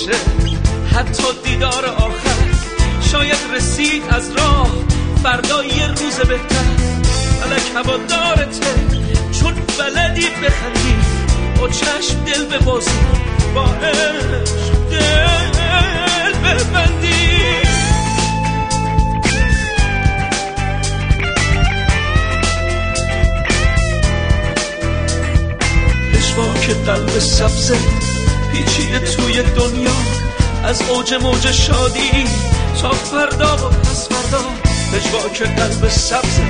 باشه حتی دیدار آخر شاید رسید از راه فردا یه روز بهتر. فلک هوا دارته چون بلدی بخندی با چشم دل به بازی با عشق دل ببندی. که قلب سبزه پیچیده توی دنیا. از اوج موج شادی تا فردا و پس فردا. که قلب سبزه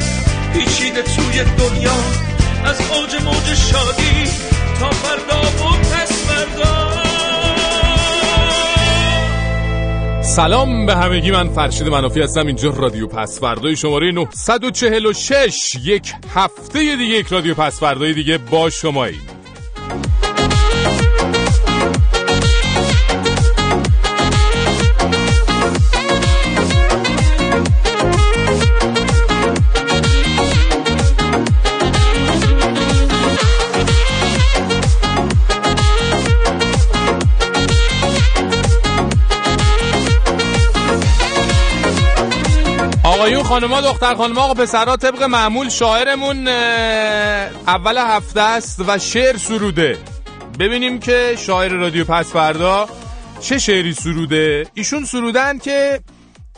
پیچیده توی دنیا. از اوج موج شادی تا فردا و پس فردا. سلام به همگی من فرشید منافی هستم. اینجا رادیو پس فردای شماره 946 یک هفته دیگه یک رادیو پس فردای دیگه با شماییم خانما دختر خانما آقا پسرها طبق معمول شاعرمون اول هفته است و شعر سروده. ببینیم که شاعر رادیو پس فردا چه شعری سروده. ایشون سرودن که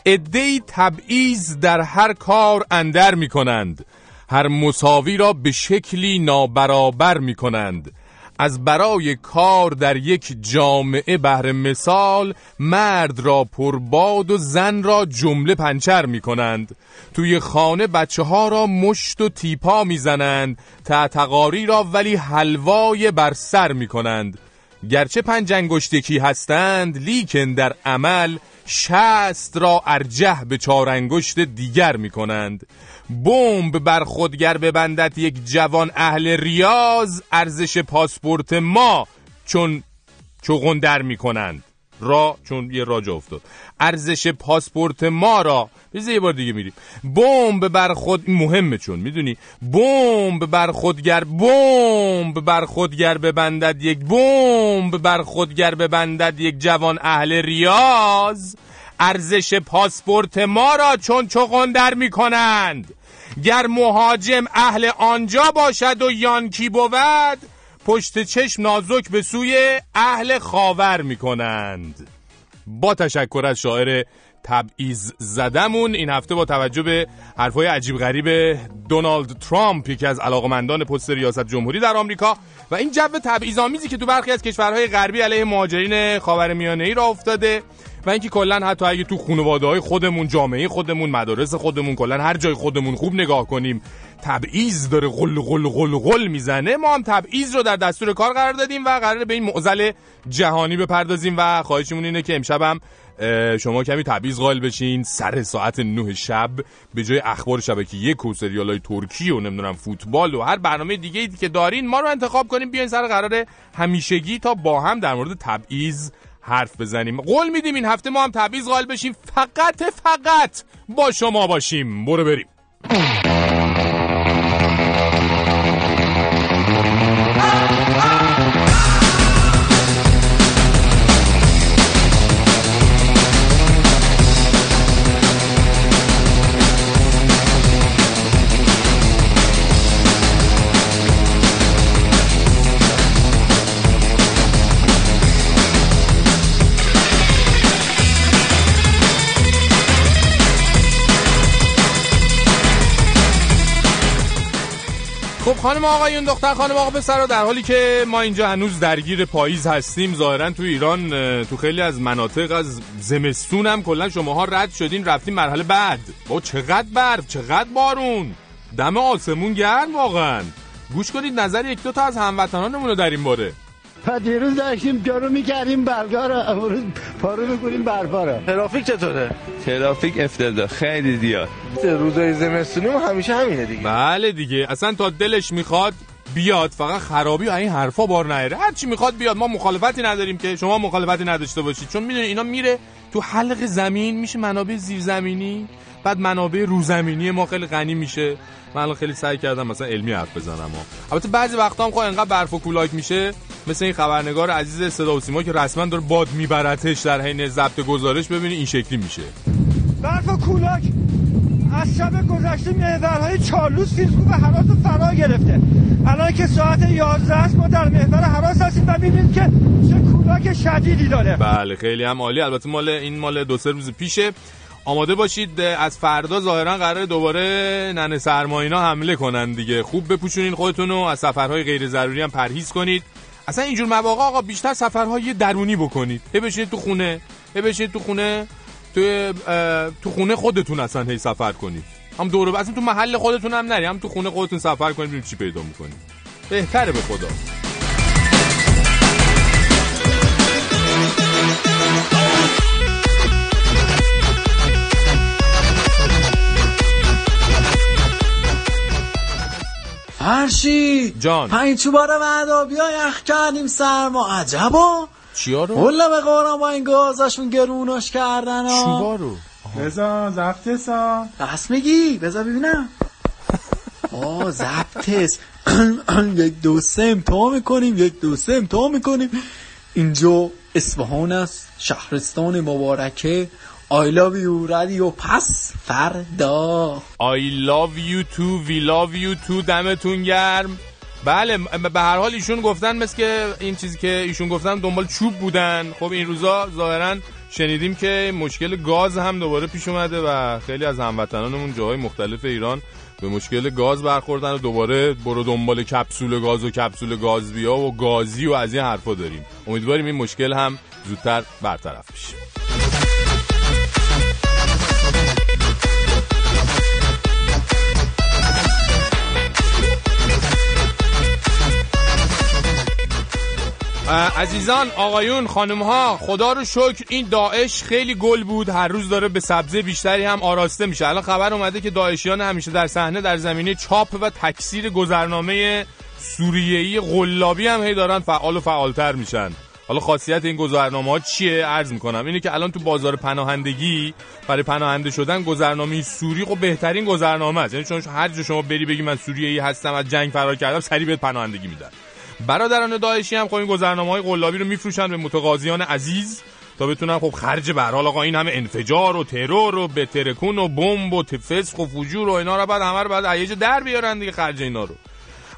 ادهی تبعیض در هر کار اندر می کنند هر مساوی را به شکلی نابرابر می کنند از برای کار در یک جامعه بهر مثال مرد را پرباد و زن را جمله پنچر می کنند توی خانه بچه ها را مشت و تیپا می زنند تعتقاری را ولی حلوای بر سر می کنند گرچه پنج انگشتکی هستند لیکن در عمل شست را ارجه به چار انگشت دیگر می کنند بمب بر خودگر ببندد یک جوان اهل ریاض ارزش پاسپورت ما چون چغندر در می کنند را چون یه راج افتاد. ارزش پاسپورت ما را بذار یه بار دیگه میریم. بمب بر خود مهمه چون می‌دونی؟ بمب بر خودگر بمب بر خودگر ببندد یک بمب بر خودگر ببندد یک جوان اهل ریاض ارزش پاسپورت ما را چون چقندر می‌کنند. گر مهاجم اهل آنجا باشد و یانکی بود پشت چشم نازک به سوی اهل خاور می‌کنند. با تشکر از شاعر تبعیض زدمون. این هفته با توجه به حرفای عجیب غریب دونالد ترامپ یکی از علاقمندان پست ریاست جمهوری در آمریکا و این جو تبعیض آمیزی که تو برخی از کشورهای غربی علیه مهاجرین خاورمیانه ای را افتاده و اینکه کلا حتی اگه تو خانواده های خودمون جامعه خودمون مدارس خودمون کلا هر جای خودمون خوب نگاه کنیم تبعیض داره غل غل غل غل می‌زنه ما هم تبعیض رو در دستور کار قرار دادیم و قرار به این معضل جهانی بپردازیم و خواهشمون اینه که امشبم شما کمی تبعیض قائل بشین. سر ساعت 9 شب به جای اخبار شبکه یک و سریال های ترکی و نمی‌دونم فوتبال و هر برنامه دیگه ای که دارین ما رو انتخاب کنیم بیاین سر قرار همیشگی تا با هم در مورد تبعیض حرف بزنیم. قول میدیم این هفته ما هم تبعیض قائل بشیم. فقط فقط با شما باشیم. برو بریم. خانم آقایون دختر خانم آقا پسر در حالی که ما اینجا هنوز درگیر پاییز هستیم ظاهرا تو ایران تو خیلی از مناطق از زمستون هم کلا شماها رد شدین رفتین مرحله بعد. با چقدر برف چقدر بارون. دم آسمون گرم واقعا. گوش کنید نظر یک دو تا از هموطنانمون رو در این باره. تا دیروز داشتیم جارو می‌کردیم برگا رو. امروز پارو می‌کنیم برفا رو. ترافیک چطوره؟ ترافیک افتاده خیلی زیاد. روزای زمستونی همیشه همینه دیگه. بله دیگه. اصلا تا دلش می‌خواد بیاد. فقط خرابی و این حرفا بار نیاره. هر چی می‌خواد بیاد. ما مخالفتی نداریم که. شما مخالفتی نداشته باشید. چون می‌دونید اینا میره تو حلق زمین. میشه منابع زیرزمینی. بعد منابع روزمینی ما خیلی غنی میشه. من خیلی سعی کردم مثلا علمی حرف بزنم البته بعضی وقتا هم خب انقدر برف و کولاک میشه مثل این خبرنگار عزیز صدا و سیما که رسما داره باد میبرتش در حین ضبط گزارش ببینی این شکلی میشه. برف و کولاک از شب گذشته محورهای چارلوس فیلسکو و حراس رو فرا گرفته. الان که ساعت 11 است ما در محور حراس هستیم و می‌بینید که چه کولاک شدیدی داره. بله خیلی هم عالی. البته مال این مال دو سه روز پیشه. آماده باشید از فردا ظاهرا قرار دوباره ننه سرماینا حمله کنن دیگه. خوب بپوشونین خودتون رو از سفرهای غیر ضروری هم پرهیز کنید. اصلا اینجور مواقع آقا بیشتر سفرهای درونی بکنید. هی بشینید تو خونه هی بشینید تو خونه تو تو خونه خودتون اصلا هی سفر کنید. هم دور اصلا تو محل خودتون هم نری هم تو خونه خودتون سفر کنید ببینید چی پیدا می‌کنید. بهتره به خدا. فرشی جان. پنج چوباره بعدا بیا یخ کردیم سرما عجبا چیا رو؟ حالا به قرآن با این گازشون گروناش کردن ها چوبا رو. بزا زفت سا بس میگی؟ بذار ببینم. آه زبطس یک دو سه امتحان می‌کنیم. یک دو سه امتحان می‌کنیم. اینجا اصفهان است. شهرستان مبارکه. I love you رادیو پس فردا I love you too we love you too. دمتون گرم. بله به هر حال ایشون گفتن مثل که این چیزی که ایشون گفتن دنبال چوب بودن. خب این روزا ظاهرا شنیدیم که مشکل گاز هم دوباره پیش اومده و خیلی از هموطنانمون جاهای مختلف ایران به مشکل گاز برخوردن و دوباره برو دنبال کپسول گاز و کپسول گاز بیا و گازی و از این حرفا داریم. امیدواریم این مشکل هم زودتر برطرف بشه. عزیزان آقایون خانم ها خدا رو شکر این داعش خیلی گل بود. هر روز داره به سبزه بیشتری هم آراسته میشه. الان خبر اومده که داعشیان همیشه در صحنه در زمینه چاپ و تکثیر گذرنامه سوریه‌ای غلابی هم هی دارن فعال و فعالتر میشن. حالا خاصیت این گذرنامه ها چیه؟ عرض می‌کنم. اینه که الان تو بازار پناهندگی برای پناهنده شدن گذرنامه سوری خب بهترین گذرنامه است. یعنی چون هر جا شما بری بگی من سوریه‌ای هستم از جنگ فرار کردم سریع بهت پناهندگی میدن. برادران داعشی هم خب این گذرنامه های قلابی رو میفروشن به متقاضیان عزیز تا بتونن خب خرج به حال آقا این همه انفجار و ترور و بترکون و بمب و فسق و فجور و اینا رو بعد همه رو بعد ایج در بیارن دیگه خرج اینا رو.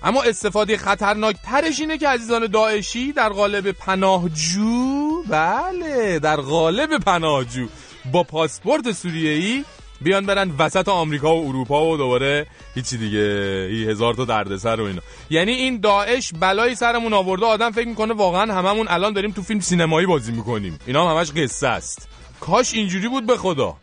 اما استفاده خطرناک ترش اینه که عزیزان داعشی در قالب پناهجو بله در قالب پناهجو با پاسپورت سوریه‌ای بیان برن وسط آمریکا و اروپا و دوباره هیچی دیگه ای هزار تا دردسر و اینا. یعنی این داعش بلایی سرمون آورده آدم فکر می‌کنه واقعا هممون الان داریم تو فیلم سینمایی بازی می‌کنیم. اینا هم همش قصه است. کاش اینجوری بود به خدا.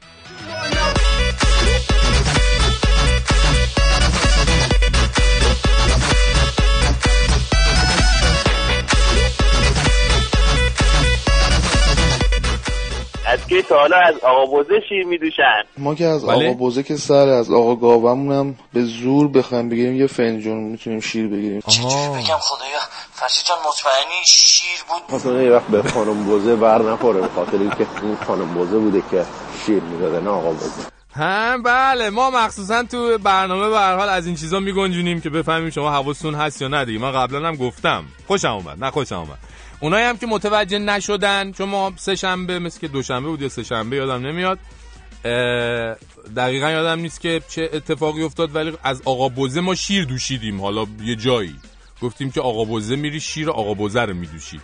که تا حالا از آقا بوزه شیر میدوشن؟ ما که از بله؟ آقا بوزه که سر از آقا گاومون هم به زور بخوایم بگیریم یه فنجون می‌تونیم شیر بگیریم. آها. بگم خدایا؟ فرشی جان مطمئنی شیر بود؟ مثلا یه وقت به خانم بوزه بر نخوره به خاطر اینکه این خانم بوزه بوده که شیر می‌داده نه آقا بوزه. هم بله. ما مخصوصا تو برنامه به هر حال از این چیزا میگنجونیم که بفهمیم شما حواستون هست یا نه دیگه. من قبلا هم گفتم. خوشم اومد نه خوشم اومد. اونایی هم که متوجه نشدن چون ما سه شنبه مثل که دوشنبه بود یا سه شنبه یادم نمیاد. دقیقا یادم نیست که چه اتفاقی افتاد ولی از آقا بوزه ما شیر دوشیدیم حالا یه جایی. گفتیم که آقا بوزه میری شیر آقا بوزه رو میدوشی.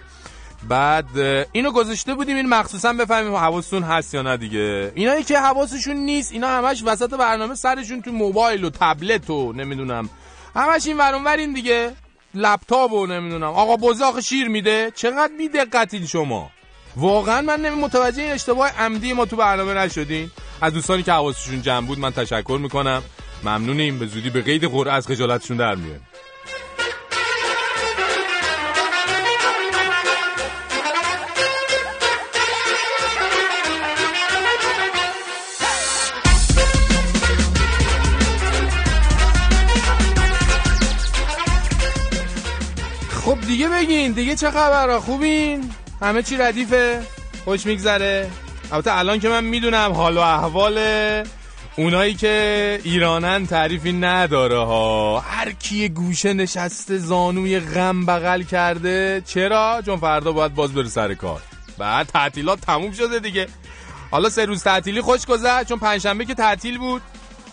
بعد اینو گذاشته بودیم این مخصوصا بفهمیم حواستون هست یا نه دیگه. اینایی که حواسشون نیست اینا همش وسط برنامه سرشون تو موبایل و تبلت و نمی‌دونم. همش این ورون ورین دیگه. لپتاپ و نمی‌دونم. آقا آخه شیر میده؟ چقدر بی دقتین شما؟ واقعا من نمی متوجه این اشتباه عمدی ما تو برنامه نشدین. از دوستانی که حواسشون جمع بود من تشکر می‌کنم. ممنونیم. به زودی به قید قرعه از خجالتشون در میایم دیگه بگین دیگه چه خبره خوبین؟ همه چی ردیفه؟ خوش میگذره. البته الان که من می‌دونم حال و احوال اونایی که ایرانن تعریفی نداره ها. هر کی گوشه نشسته زانوی غم بغل کرده. چرا؟ چون فردا باید باز بره سر کار. بعد تعطیلات تموم شده دیگه. حالا سه روز تعطیلی خوش گذشت چون پنجشنبه که تعطیل بود.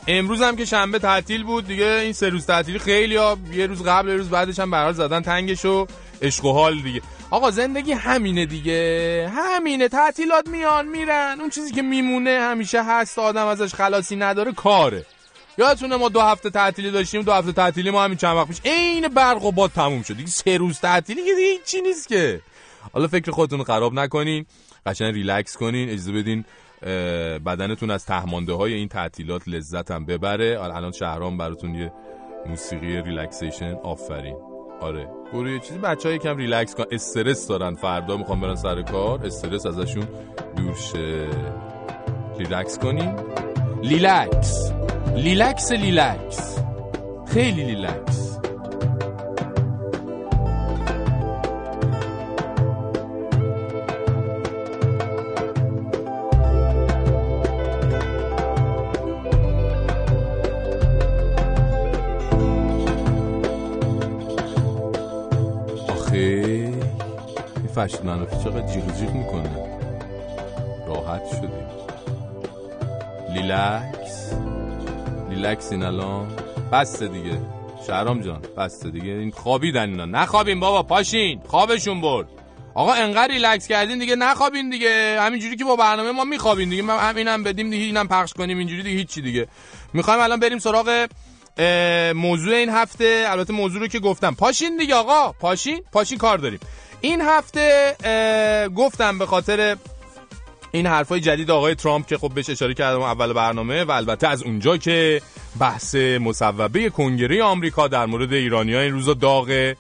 امروز هم که شنبه تعطیل بود دیگه این سه روز تعطیلی خیلی ها یه روز قبل یه روز بعدش هم برحال زدن تنگش و عشق و حال دیگه. آقا زندگی همینه دیگه. همینه. تعطیلات میان میرن. اون چیزی که میمونه همیشه هست آدم ازش خلاصی نداره کاره. یادتونه ما دو هفته تعطیلی داشتیم دو هفته تعطیلی ما همین چند وقت پیش. عین برق و باد تموم شد. دیگه سه روز تعطیلی دیگه هیچی نیست که. حالا فکر خودتون خراب نکنین. قشنگ ریلکس کنین اجازه بدین بدنتون از تهمانده های این تعطیلات لذت هم ببره. حالا الان شهرام براتون یه موسیقی relaxation آفرین. آره. برو یه چیزی بچه های کم ریلکس کن. استرس دارن فردا می‌خوام برن سر کار. استرس ازشون دور شه. ریلکس کنین. relax relax relax خیلی لیلکس فرشید منافی چقدر جیغ جیغ می‌کنه. راحت شدیم. relax. relax این الان. بسه دیگه. شهرام جان بسه دیگه. این خوابیدن اینا. نخوابین بابا پاشین. خوابشون برد. آقا انقدر ریلکس کردین دیگه نخوابین دیگه. همینجوری که با برنامه ما میخوابین دیگه. من همینم بدیم دیگه اینم پخش کنیم اینجوری دیگه هیچی دیگه. می‌خوایم الان بریم سراغ موضوع این هفته. البته موضوع رو که گفتم. پاشین دیگه آقا. پاشین. پاشین کار داریم. این هفته گفتم به خاطر این حرفای جدید آقای ترامپ که خب بهش اشاره کردم اول برنامه و البته از اونجا که بحث مصوبه کنگره آمریکا در مورد ایرانی این روزا داغه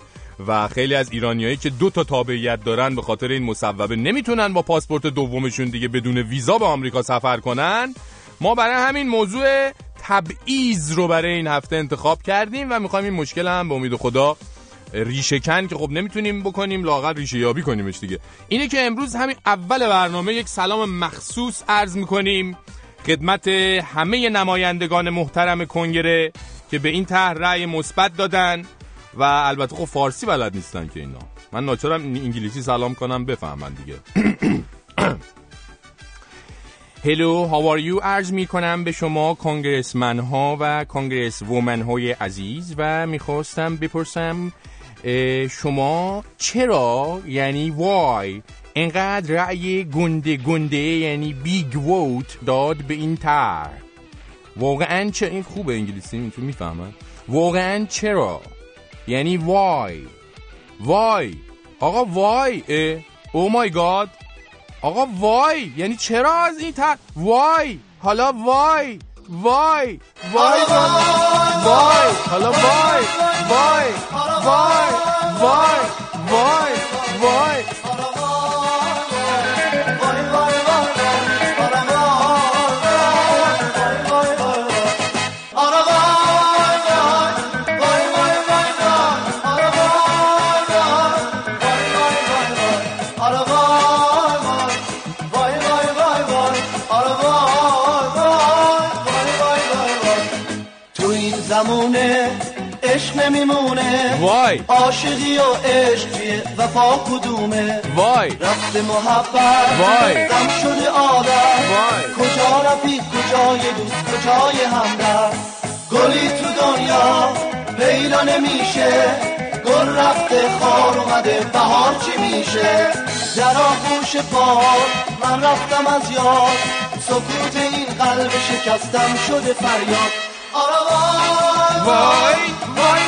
و خیلی از ایرانیایی که دو تا تابعیت دارن به خاطر این مصوبه نمی‌تونن با پاسپورت دومشون دیگه بدون ویزا به آمریکا سفر کنن. ما برای همین موضوع تبعیض رو برای این هفته انتخاب کردیم و می‌خوایم این مشکل هم به امید خدا ریشه کن که خب نمی‌تونیم بکنیم لاغر ریشه یابی کنیمش دیگه. اینه که امروز همین اول برنامه یک سلام مخصوص عرض می‌کنیم خدمت همه نمایندگان محترم کنگره که به این طرح رأی مثبت دادن و البته خب فارسی بلد نیستن که اینا. من ناچارم انگلیسی سلام کنم بفهمن دیگه. هلو هاو you? عرض می کنم به شما کانگرسمن ها و کانگرس وومن های عزیز و می‌خواستم بپرسم شما چرا؟ یعنی وای. انقدر رأی گنده گنده یعنی big vote داد به این طرح. واقعا چه این خوبه انگلیسی میتون می‌فهمن واقعا چرا؟ یعنی وای. وای. آقا وای oh my god آقا وای. یعنی چرا از این تر وای. حالا وای. وای وای وای حالا وای وای وای وای وای وای تو وای. عاشقی و عشق توی وفا کدومه؟ وای. رفت محبت. وای. غم شده آدم. وای. کجا رفیق کجای دوست کجای همدم گلی تو دنیا پیدا نمیشه. گل رفته خار اومده بهار چی میشه؟ در آغوش باد من رفتم از یاد. سکوت این قلب شکستم شده فریاد. وای وای وای.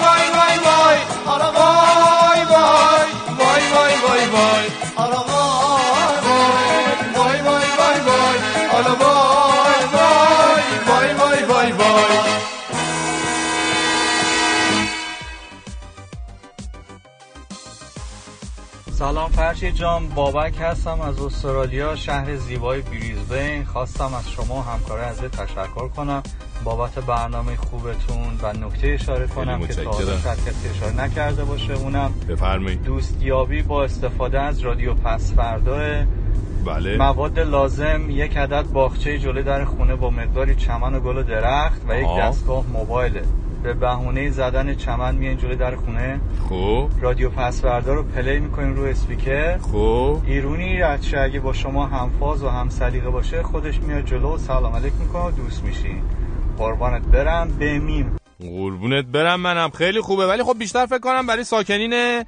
سلام فرشید جان. بابک هستم از استرالیا شهر زیبای بریزبین. خواستم از شما همکاره عزیز تشکر کنم. بابت برنامه خوبتون و نکته اشاره کنم که تا حالا اشاره نکرده باشه. اونم بفرمایید. دوستیابی با استفاده از رادیو پس فردا. بله. مواد لازم یک عدد باغچه جلوی در خونه با مقداری چمن و گل و درخت و یک آها. دستگاه موبایله به بهونه زدن چمن میان جلوی در خونه. خب. رادیو پسوردا رو پلی می‌کنیم رو اسپیکر. خب. ایرونی رد شه اگه با شما همفاز و هم سلیقه باشه خودش میاد جلو. و سلام علیک می‌کنه و دوست میشین. قربانت برم. بمیم. قربونت برم منم. خیلی خوبه. ولی خب بیشتر فکر کنم برای ساکنین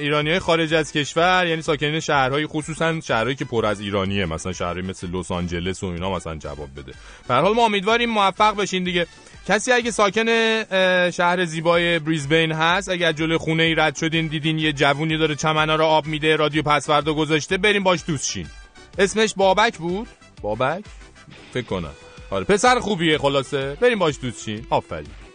ایرانی های خارج از کشور یعنی ساکنین شهرهای خصوصا شهرهایی که پر از ایرانیه مثلا شهرهایی مثل لس آنجلس و اینا مثلا جواب بده. به حال ما امیدواریم موفق بشین دیگه. کسی اگه ساکن شهر زیبای بریزبین هست از جلوی خونه ای رد شدین دیدین یه جوونی داره چمنا رو آب میده رادیو پسوردا گذاشته بریم باش دوست شین. اسمش بابک بود؟ بابک؟ فکر کنم. آره پسر خوبیه خلاصه. بریم باش دوست شین. آفرین.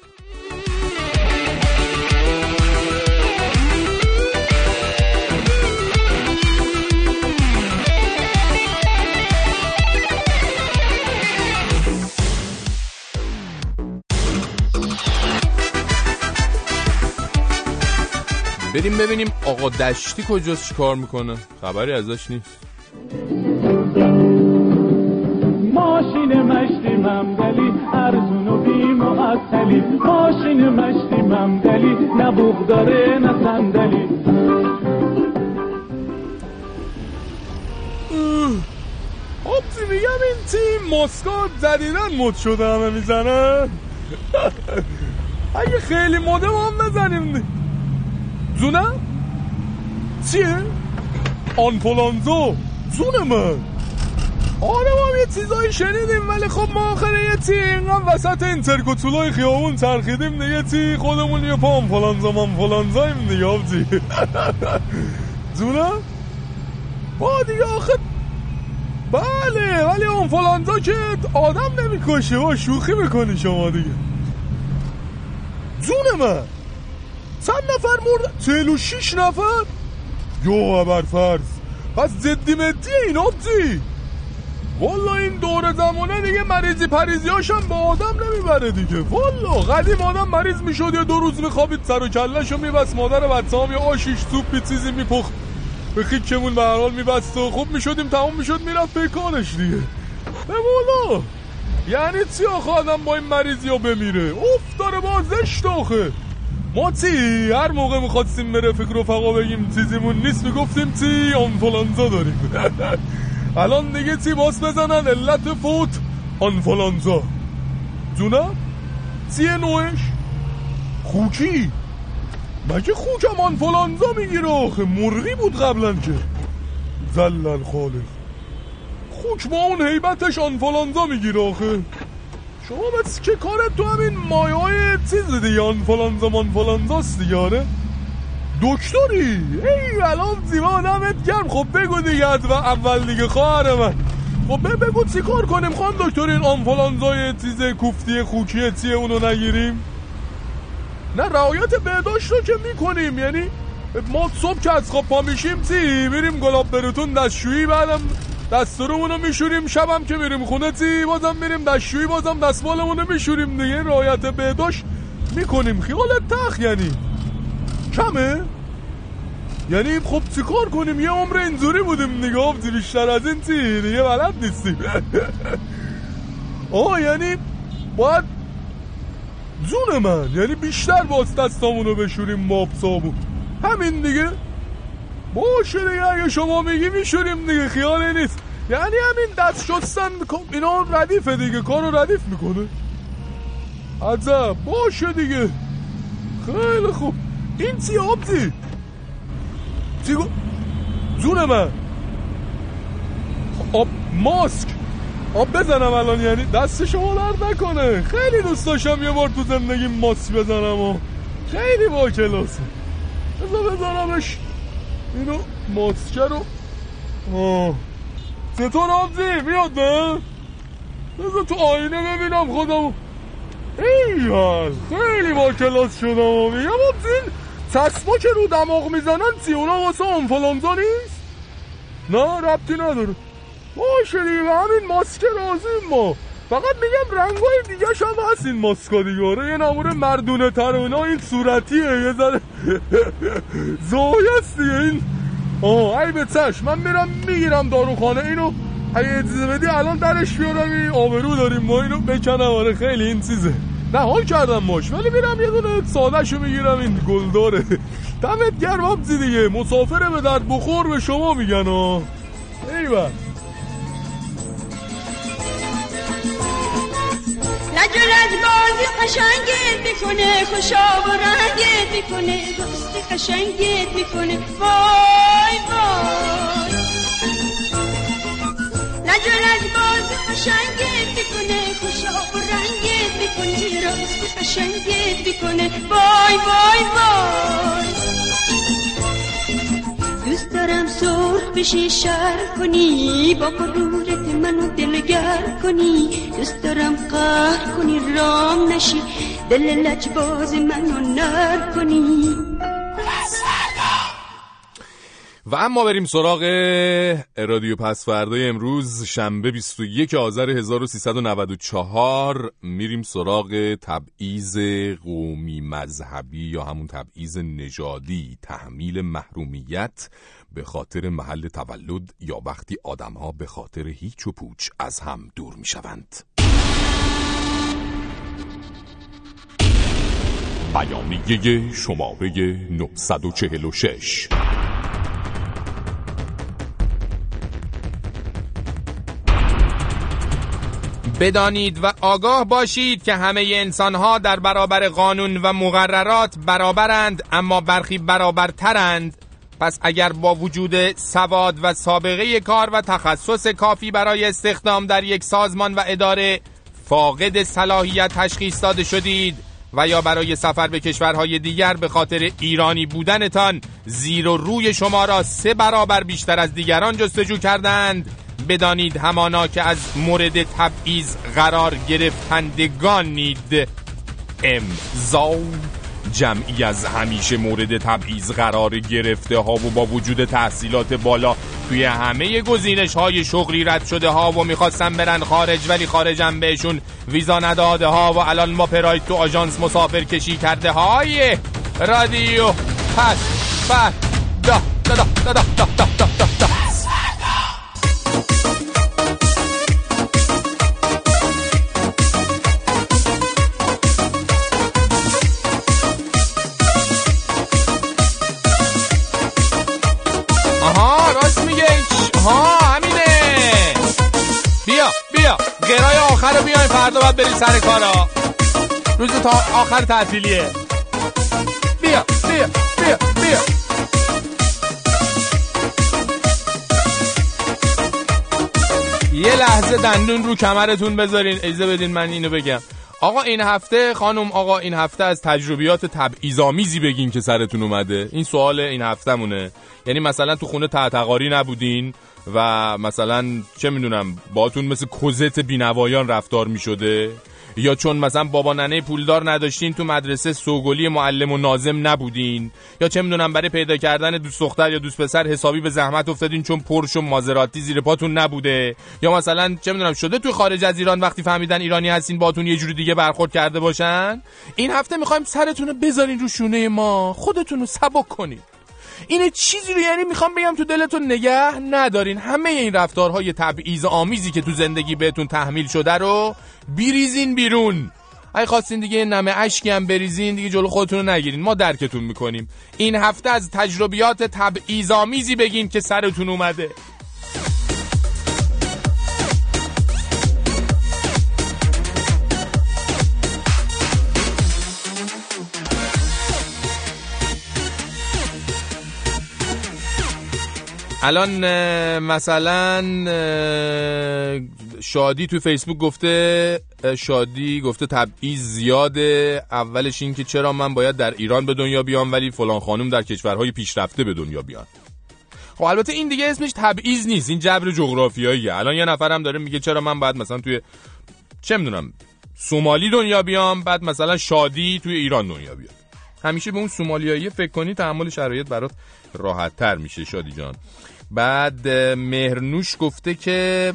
بریم ببینیم آقا دشتی کجاست چی کار می‌کنه؟ خبری ازش نیست. ماشین مشتی ممدلی ارزون و بی معطلی ماشین مشتی ممدلی نه بوغ داره نه صندلی. آبتی میگم این تیم مسکات جدیدن مد شده همه می‌زنن. اگه خیلی مده ما هم بزنیم. دی. زونه؟ چیه؟ آنفولانزا زون من آره ما یه چیزایی شنیدیم ولی خب ما آخر یه تی اینقدر وسط این ترکوتولای خیابون چرخیدیم دیگه تی خودمون یه پا آنفولانزا مانفولانزاییم دیگه آبتی زونه؟ با دیگه آخه بله ولی آنفولانزا که آدم نمی‌کشه و شوخی می‌کنی شما دیگه جون من چند نفر مرد چهل و شیش نفر. یا فرض. پس جدی مدی این آبجی. والا این دور زمانه دیگه مریضی پریزی هاشم با آدم نمی‌بره دیگه. والا قدیم آدم مریض می‌شد یا دو روز میخوابید سر و کلشو میبست مادر بچه هم یا آشیش سوپی چیزی میپخت. به خیکمون به هر حال میبست و خوب می‌شدیم تمام می‌شد می‌رفت به کارش دیگه. به مولا یعنی چی آخه آدم با این مریضی ها بمیره؟ اوف داره با زشت آخه. ما چی هر موقع می‌خواستیم بره فکر رفقا بگیم چیزیمون نیست می‌گفتیم چی؟ آنفولانزا داریم. الان دیگه چی باس بزنن؟ علت فوت آنفولانزا. جونم چیه نوعش؟ خوکی. مگه خوکم آنفولانزا می‌گیره؟ آخه مرغی بود قبلا که. زلل خالق خوک با اون حیبتش آنفولانزا می‌گیره آخه. شما بس که کارت تو همین مایه های چیز دیگه آنفولانزا مانفولانزاست دیگه آره؟ دکتری؟ ای الان زیبا دمت گرم. خب بگو دیگه و اول دیگه خواهر من. خب بگو چی کار کنیم؟ خواهم دکتر این آنفولانزای چیز کوفتی خوکیه چیه اونو نگیریم؟ نه رعایت بهداشت رو که می‌کنیم. یعنی ما صبح که از خواب پا میشیم چی؟ میریم گلاب بروتون دستشویی بعدم دستورمون رو میشوریم شبم که میریم خونه چی بازم میریم دستشویی بازم دستمالمون رو میشوریم دیگه رعایت بهداشت می‌کنیم. خیالت تخ یعنی. کمه؟ یعنی خب چیکار کنیم؟ یه عمر اینجوری بودیم دیگه آبزی بیشتر از این چی؟ دیگه بلد نیستیم. آه یعنی باید جون من یعنی بیشتر باز دستامونو بشوریم صابون همین دیگه. باشه دیگه اگه شما میگی میشوریم دیگه خیالی نیست. یعنی همین دست شستن کن- اینا ردیفه دیگه کارو ردیف می‌کنه. عجب باشه دیگه. خیلی خوب. این چی آبزی چی گو جون من. آب ماسک. آب بزنم الان یعنی دست شما درد نکنه. خیلی دوست داشتم یه بار تو زندگی ماسک بزنم و خیلی با کلاسه بذار بزنمش. اینو ماسکه رو. چطور آبزی میاد نه؟ تو آینه ببینم خودمو. ایال خیلی با کلاس شدم میگم آبزین چسبا که رو دماغ می‌زنن سی اونا واسه آنفلانزا نیست؟ نه ربطی نداره. باشه دیگه همین ماسک رازیم ما. فقط میگم رنگای دیگه هم هست این ماسکا دیگه. آره یه نمونه مردونه تر اونا این صورتیه. یه ذره زایست دیگه. این آه ای به چشم. من میرم می‌گیرم داروخانه. اینو اگه اجازه بدی الان درش بیارم. این آبرو داریم. ما اینو بکنم. آره خیلی این چیزه. نه حال کردم ماش ولی میرم یه دونه سادهشو می‌گیرم. این گلداره. دمت گرم آبزی دیگه. مسافره به درد بخور به شما میگن ها ایوه. نجرد بازی قشنگت می‌کنه خوشا و رنگت می‌کنه دوستی قشنگت می‌کنه. وای وای. نجرد بازی قشنگت می‌کنه خوشا و رنگت می‌کنه راستی قشنگت می‌کنه. وای وای وای. دوست دارم سرخ بشی شر کنی با قرورت منو دلگر کنی. دوست دارم قهر کنی رام نشی دل لجباز منو نر کنی. و اما بریم سراغ رادیو پس فردای امروز شنبه 21 آذر 1394 میریم سراغ تبعیض قومی مذهبی یا همون تبعیض نژادی تحمیل محرومیت به خاطر محل تولد یا وقتی آدمها به خاطر هیچ و پوچ از هم دور می‌شوند. بیانیه شماره 946 بدانید و آگاه باشید که همه انسانها در برابر قانون و مقررات برابرند اما برخی برابرترند. پس اگر با وجود سواد و سابقه کار و تخصص کافی برای استخدام در یک سازمان و اداره فاقد صلاحیت تشخیص داده شدید و یا برای سفر به کشورهای دیگر به خاطر ایرانی بودنتان زیر و روی شما را سه برابر بیشتر از دیگران جستجو کردند بدانید همانا که از مورد تبعیض قرار گرفتندگانید امضا جمعی از همیشه مورد تبعیض قرار گرفته ها و با وجود تحصیلات بالا توی همه گزینش های شغلی رد شده ها و می‌خواستن برن خارج ولی خارجم بهشون ویزا نداده ها و الان ما پراید تو آژانس مسافر کشی کرده های رادیو پس پس دا دا دا دا دا دا دا, دا, دا. باید بریم سر کارا. روز تا آخر تعطیلیه. بیا بیا بیا بیا. یه لحظه دندون رو کمرتون بذارین. اجازه بدین من اینو بگم. آقا این هفته خانم آقا این هفته از تجربیات تبعیض‌آمیزی بگین که سرتون اومده. این سوال این هفتهمونه. یعنی مثلا تو خونه تعتقاری نبودین. و مثلا چه می‌دونم باتون مثل کوزت بینوایان رفتار می‌شده؟ یا چون مثلا بابا ننه پولدار نداشتین تو مدرسه سوگلی معلم و نازم نبودین؟ یا چه می‌دونم برای پیدا کردن دوست دختر یا دوست پسر حسابی به زحمت افتادین چون پرش و مازراتی زیر پاتون نبوده؟ یا مثلا چه می‌دونم شده تو خارج از ایران وقتی فهمیدن ایرانی هستین باتون یه جوری دیگه برخورد کرده باشن؟ این هفته می‌خوایم سرتون رو بذارین رو شونه ما خودتون رو سبک کنین. این چیزی رو یعنی می‌خوام بگم تو دلتون نگه ندارین. همه این رفتارهای تبعیض آمیزی که تو زندگی بهتون تحمیل شده رو بیریزین بیرون. اگه خواستین دیگه نمه اشکی هم بریزین دیگه جلو خودتون رو نگیرین. ما درکتون می‌کنیم. این هفته از تجربیات تبعیض آمیزی بگین که سرتون اومده. الان مثلا شادی تو فیسبوک گفته شادی گفته تبعیض زیاده. اولش این که چرا من باید در ایران به دنیا بیام ولی فلان خانم در کشورهای پیشرفته به دنیا بیان. خب البته این دیگه اسمش تبعیض نیست این جبر جغرافیاییه. الان یه نفرم داره میگه چرا من باید مثلا توی چه می‌دونم سومالی دنیا بیام بعد مثلا شادی توی ایران دنیا بیاد. همیشه به اون سومالیایی فکر کنی تحمل شرایط برات راحت تر میشه شادی جان. بعد مهرنوش گفته که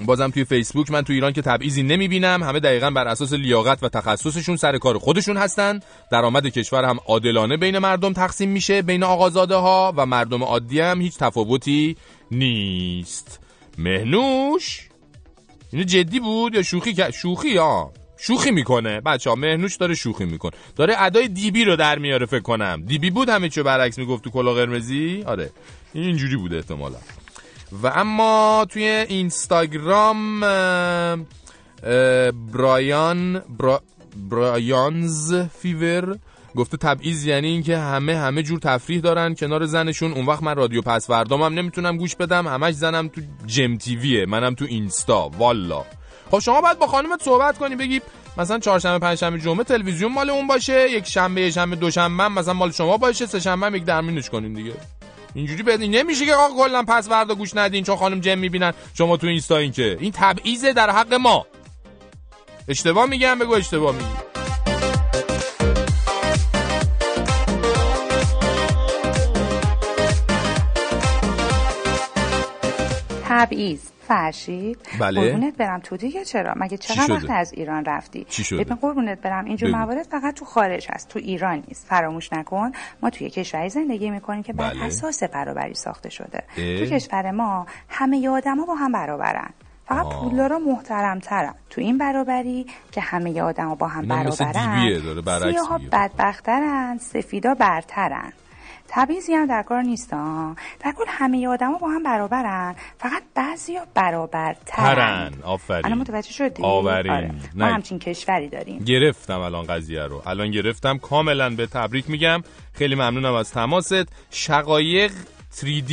بازم توی فیسبوک من تو ایران که تبعیضی نمی‌بینم همه دقیقا بر اساس لیاقت و تخصصشون سر کار خودشون هستن. درآمد کشور هم عادلانه بین مردم تقسیم میشه بین آقازاده ها و مردم عادی هم هیچ تفاوتی نیست. مهنوش؟ اینو جدی بود یا شوخی که شوخی ها شوخی می‌کنه. بچه ها مهنوش داره شوخی می‌کنه. داره ادای دیبی رو در میاره فکر کنم. دیبی بود همه چه برعکس می‌گفت تو کلا قرمزی؟ آره. اینجوری بوده احتمالا. و اما توی اینستاگرام برایان برا برایانز فیور گفته تبعیض یعنی اینکه همه همه جور تفریح دارن کنار زنشون. اون وقت من رادیو پس فردام هم نمی‌تونم گوش بدم. همش زنم تو جم تیویه منم تو اینستا. والا. خب شما باید با خانمت صحبت کنی بگی مثلا چهارشنبه پنجشنبه جمعه تلویزیون مال اون باشه یک شنبه یک شنبه دوشنبه مثلا مال شما باشه سه شنبه یک درمینش کنین دیگه. اینجوری بدین. نمیشه که آقا کلا پس فردا گوش ندین چون خانم جم می‌بینن شما تو اینستا این که. این تبعیضه در حق ما. اشتباه میگم بگو اشتباه میگی. تبعیض. فرشید بله. قربونت برم تو دیگه چرا مگه چقدر؟ وقت از ایران رفتی چی شده؟ ببین قربونت برم اینجور. موارد فقط تو خارج هست تو ایران نیست فراموش نکن ما توی کشوری زندگی می‌کنیم که بر بله. اساس برابری ساخته شده اه. تو کشور ما همه آدما با هم برابرن فقط. پولدارا محترم ترن تو این برابری که همه آدما با هم برابرن سیاها. بدبخترن سفیدا برترن تبعیضی هم در کار نیست ها. در کل همه آدما با هم برابرن. فقط بعضیا برابرترن. ترن. آفرین. الان متوجه شدی؟ آورین. آره. ما. همچین کشوری داریم. گرفتم الان قضیه رو. الان گرفتم. کاملا به تبریک میگم. خیلی ممنونم از تماست. شقایق 3D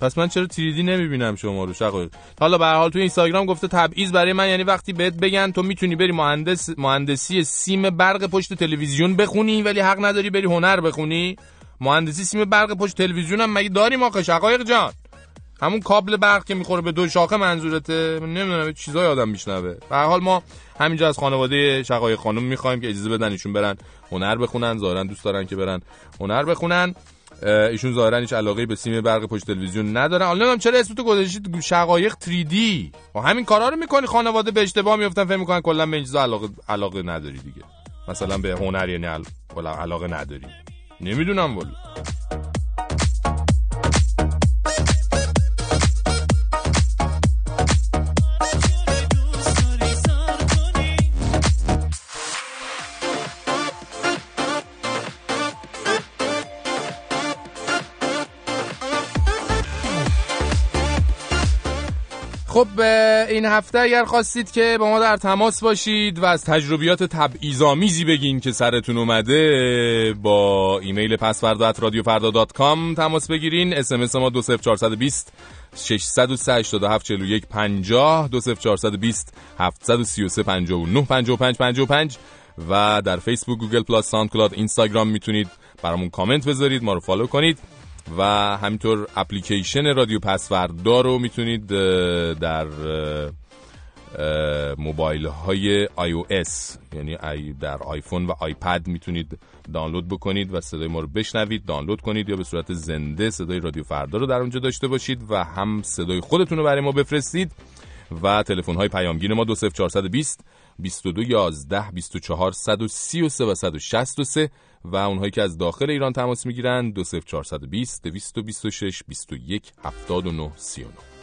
پس من چرا 3D نمی‌بینم شما رو شقایق؟ حالا به هر حال تو اینستاگرام گفته تبعیض برای من. یعنی وقتی بهت بگن تو می‌تونی بری مهندس مهندسی سیم برق پشت تلویزیون بخونی ولی حق نداری بری هنر بخونی. مهندسی سیم برق پشت تلویزیون هم مگه داریم آخه؟ شقایق جان. همون کابل برق که می‌خوره به دو شاخه منظورته. من نمی‌دونم چیزای آدم میشنوه. به هر حال ما همینجا از خانواده شقایق خانم می‌خوایم که اجازه بدن ایشون برن هنر بخونن ظاهرا دوست دارن که برن هنر بخونن. ایشون ظاهرا هیچ علاقه به سیم برق پشت تلویزیون ندارن. حالا نمی‌دونم چرا اسم تو گذاشتید شقایق 3D و همین کارا رو می‌کنی خانواده به اشتباه میفتن فکر می‌کنن کلا به این چیزا علاقه علاقه نداری دیگه. مثلا به هنر یعنی علاقه نداری. نمی‌دونم والا خب این هفته اگر خواستید که با ما در تماس باشید و از تجربیات تبعیض‌آمیزی بگین که سرتون اومده با ایمیل پس‌فردا رادیو تماس بگیرین. SMS ما 20420 603 87 41 50 20420 733 59 55 55 و در فیسبوک Google Plus SoundCloud اینستاگرام می‌تونید برامون کامنت بذارید. ما رو follow کنید. و همینطور اپلیکیشن رادیو پس‌فردا رو می‌تونید در موبایل های iOS یعنی در آیفون و آیپد می‌تونید دانلود بکنید و صدای ما رو بشنوید دانلود کنید یا به صورت زنده صدای رادیو فردا رو در اونجا داشته باشید و هم صدای خودتون رو برای ما بفرستید و تلفن های پیامگیر ما 20420 22 11 24 133 و 163 و اونهایی که از داخل ایران تماس می‌گیرن 20420 226 21 79 39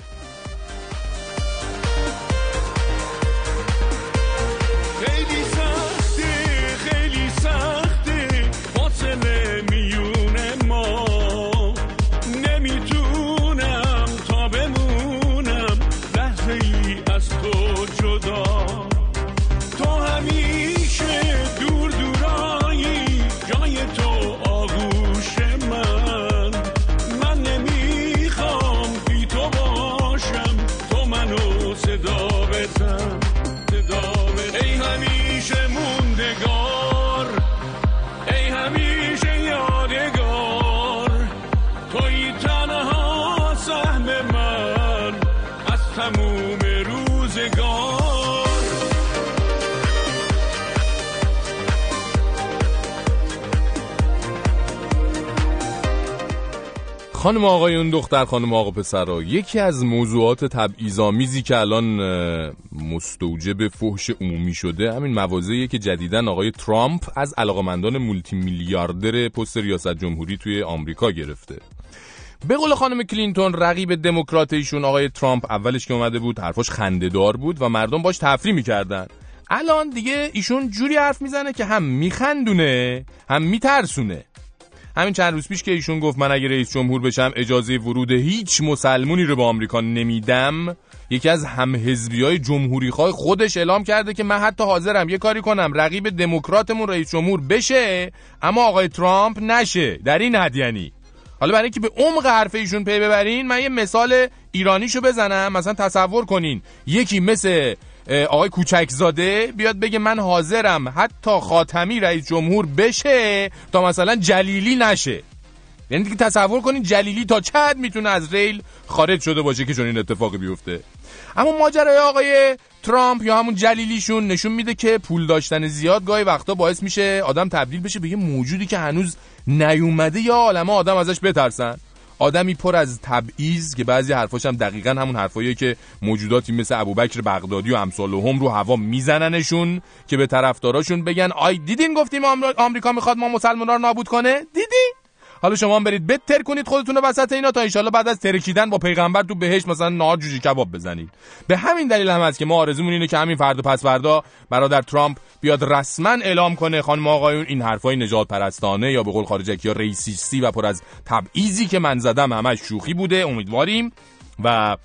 camino. خانم آقایون دختر خانم آقا پسرا یکی از موضوعات تبعیض‌آمیزی که الان مستوجب فحش عمومی شده همین موازهیه که جدیدن آقای ترامپ از علاقمندان مولتی میلیاردر پست ریاست جمهوری توی آمریکا گرفته. به قول خانم کلینتون رقیب دموکرات ایشون آقای ترامپ اولش که اومده بود حرفاش خندهدار بود و مردم باش تفریح می‌کردن. الان دیگه ایشون جوری حرف می‌زنه که هم میخندونه هم میترسونه. همین چند روز پیش که ایشون گفت من اگه رئیس جمهور بشم اجازه ورود هیچ مسلمونی رو به آمریکا نمیدم یکی از همحزبی های جمهوری خواه خودش اعلام کرده که من حتی حاضرم یه کاری کنم رقیب دموکراتمون رئیس جمهور بشه اما آقای ترامپ نشه در این حد یعنی. حالا برای اینکه به عمق حرف ایشون پی ببرین من یه مثال ایرانیشو بزنم مثلا تصور کنین. یکی مثل آقای کوچکزاده بیاد بگه من حاضرم حتی خاتمی رئیس جمهور بشه تا مثلا جلیلی نشه. یعنی دیگه تصور کنین جلیلی تا چه می‌تونه از ریل خارج شده باشه که چون این اتفاقی بیفته. اما ماجرای آقای ترامپ یا همون جلیلیشون نشون میده که پول داشتن زیاد گاهی وقتا باعث میشه آدم تبدیل بشه به یه موجودی که هنوز نیومده یا عالمه آدم ازش بترسن. آدمی پر از تبعیض که بعضی حرفاش هم دقیقا همون حرفاییه که موجوداتی مثل ابوبکر بغدادی و امثال هم رو هوا میزننشون که به طرفداراشون بگن آی دیدین گفتیم آمر- آمریکا می‌خواد ما مسلمان‌ها رو نابود کنه؟ دیدی؟ حالا شما هم برید بتر کنید خودتون رو وسط اینا تا انشالله بعد از ترکیدن با پیغمبر تو بهش مثلا نهار جوجه کباب بزنید. به همین دلیل هم هست که ما آرزومون اینه که همین فردا پس فردا برادر ترامپ بیاد رسما اعلام کنه خانم و آقایون این حرفای نژادپرستانه یا به قول خارجکی یا racist ی و پر از تبعیضی که من زدم همش شوخی بوده امیدواریم. و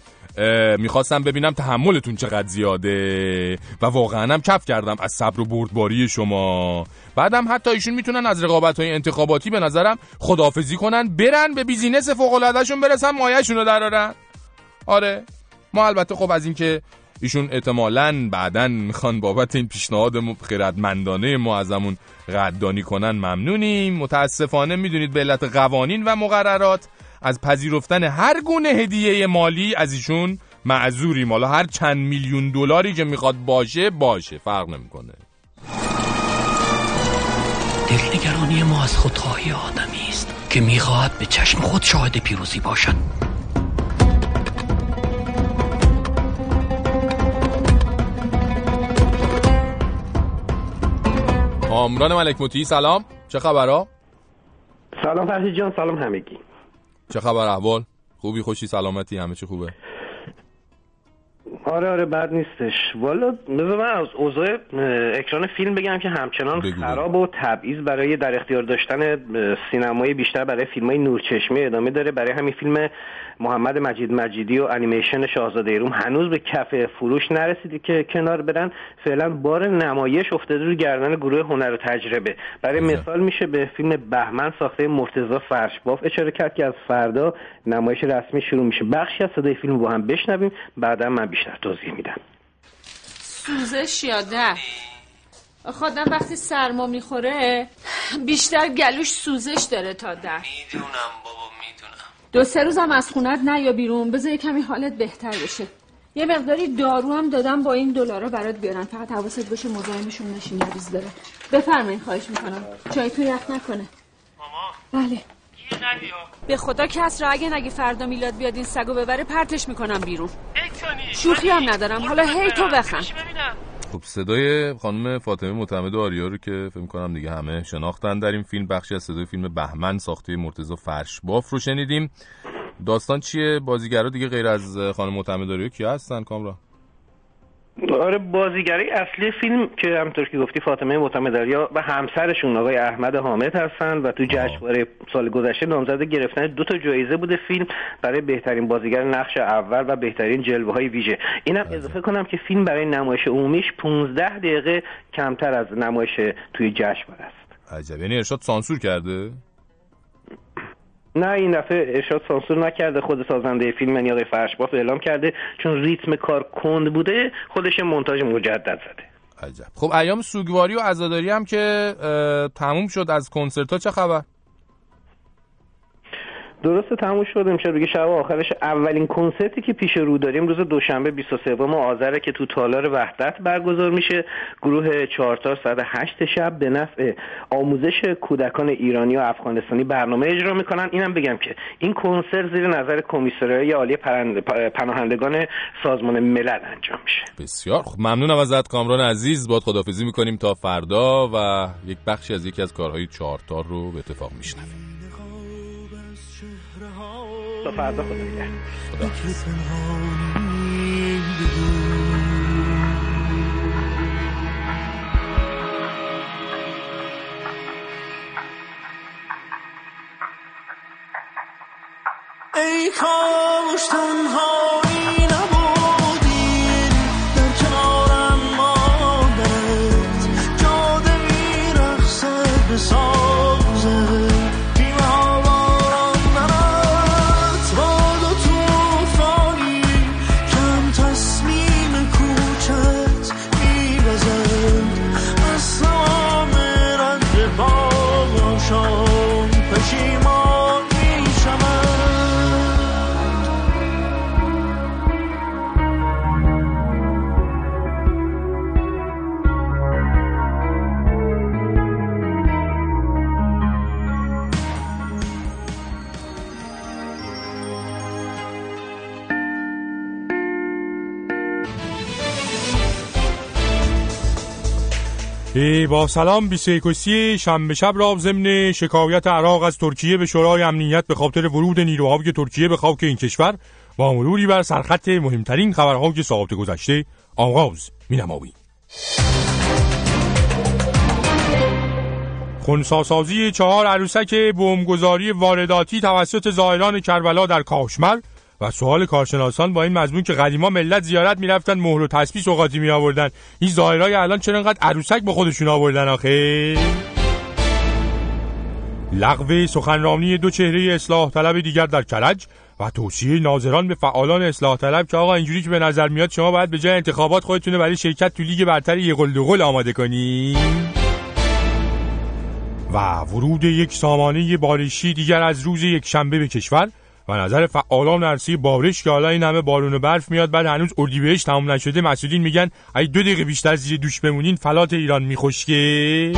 می‌خواستم ببینم تحملتون چقدر زیاده و واقعا هم کف کردم از صبر و بردباری شما. بعدم حتی ایشون می‌تونن از رقابت های انتخاباتی به نظرم خدافزی کنن برن به بیزینس فوق شون برسن مایهشون رو درارن آره ما البته خب از اینکه ایشون احتمالاً بعدا می‌خوان بابت این پیشنهاد خیرتمندانه ما ازمون قدردانی کنن ممنونیم. متاسفانه می‌دونید به علت قوانین و مقررات از پذیرفتن هر گونه هدیه مالی از ایشون معذوریم. حالا هر چند میلیون دلاری که می‌خواد باشه باشه فرق نمی‌کنه. دلنگرانی ما از خودخواهی آدمی است که می‌خواهد به چشم خود شاهد پیروزی باشد. کامران ملک مطیعی سلام. چه خبرها؟ سلام فرشید جان سلام همگی. چه خبر احوال؟ خوبی خوشی سلامتی همه چی خوبه؟ آره آره بد نیستش. والا بذار من از اوضاع اکران فیلم بگم که همچنان خراب و تبعیض برای در اختیار داشتن سینمای بیشتر برای فیلم های نورچشمه ادامه داره. برای همین فیلم محمد مجید مجیدی و انیمیشن شاهزاده ایروم هنوز به کف فروش نرسیده که کنار برن. فعلا بار نمایش افتاده رو گردن گروه هنر و تجربه. برای مثال میشه به فیلم بهمن ساخته مرتضی فرشباف اشاره کرد که از فردا نمایش رسمی شروع میشه. بخشی از صدای فیلم رو با هم بشنویم. بعدا من بیشتر توضیح میدم. سوزش یا آخه آدم وقتی سرما می‌خوره بیشتر گلوش سوزش داره تا بابا می‌دونم دو سه روزم از خونت نیا بیرون. بذار یه کمی حالت بهتر بشه. یه مقداری دارو هم دادم با این دلارا برات بیارن فقط حواست باشه مزاحمشون نشین نریز داره بفرمایین خواهش می‌کنم. چای تو یخ نکنه. بله. به خدا کس را اگه نگی فردا میلاد بیاد این سگو ببره پرتش می‌کنم بیرون. شوخی هم ندارم. حالا هی تو بخند. خب صدای خانم فاطمه معتمد آریا رو که فکر کنم دیگه همه شناختن در این فیلم. بخشی از صدای فیلم بهمن ساخته مرتضی فرشباف رو شنیدیم. داستان چیه؟ بازیگرا دیگه غیر از خانم معتمد آریا کیا هستن؟ کامران. آره بازیگری اصلی فیلم که همطور که گفتی فاطمه معتمداریا و همسرشون آقای احمد حامد هستن و تو جشنواره سال گذشته نامزد گرفتن دو تا جایزه بوده فیلم برای بهترین بازیگر نقش اول و بهترین جلوه های ویژه. اینم اضافه کنم که فیلم برای نمایش عمومیش 15 دقیقه کمتر از نمایش توی جشنواره است. عجب. یعنی ارشاد سانسور کرده؟ نه این دفعه ارشاد سانسور نکرده خود سازنده فیلم یعنی آقای فرشباف اعلام کرده چون ریتم کار کند بوده خودش مونتاژ مجدد زده. عجب. خب ایام سوگواری و عزاداری هم که تموم شد از کنسرت ها چه خبر؟ درسته تموم شد امشب دیگه شب آخرش اولین کنسرتی که پیش رو داریم روز دوشنبه 23 آذر که تو تالار وحدت برگزار میشه. گروه چهارتا ساعت 8 شب به نفع آموزش کودکان ایرانی و افغانستانی برنامه اجرا می‌کنن. اینم بگم که این کنسرت زیر نظر کمیسریای عالی پناهندگان سازمان ملل انجام میشه. بسیار خب ممنونم ازت کامران عزیز. باد خدافزی می‌کنیم تا فردا و یک بخشی از یکی از کارهای چهارتار رو به اتفاق میشنویم. تا فردا خدا نگهدار. ای کاش تنهایی با سلام 21 و سی شنبه شب را ضمن شکایت عراق از ترکیه به شورای امنیت به خاطر ورود نیروهای ترکیه به خاک این کشور با مروری بر سرخط مهمترین خبرهای ساعت گذشته آغاز مینماییم. خونساسازی چهار عروسک بمبگذاری وارداتی توسط زائران کربلا در کاشمر و سوال کارشناسان با این مضمون که قدیما ملت زیارت می‌رفتن مهر و تسبیح سوغاتی می آوردن این زائرای الان چرا انقدر عروسک با خودشون آوردن آخه؟ لغو سخنرانی دو چهره اصلاح طلب دیگر در کرج و توصیه ناظران به فعالان اصلاح طلب که آقا اینجوری که به نظر میاد شما باید به جای انتخابات خودتون رو برای شرکت تو لیگ برتر یه گل دو گل آماده کنی. و ورود یک سامانه بارشی دیگر از روز یک شنبه به کشور و نظر فعالان عرصه بارش که حالا این همه بارون و برف میاد بعد هنوز اردیبهشت تموم نشده مسئولین میگن اگه دو دقیقه بیشتر زیر دوش بمونین فلات ایران میخشکه.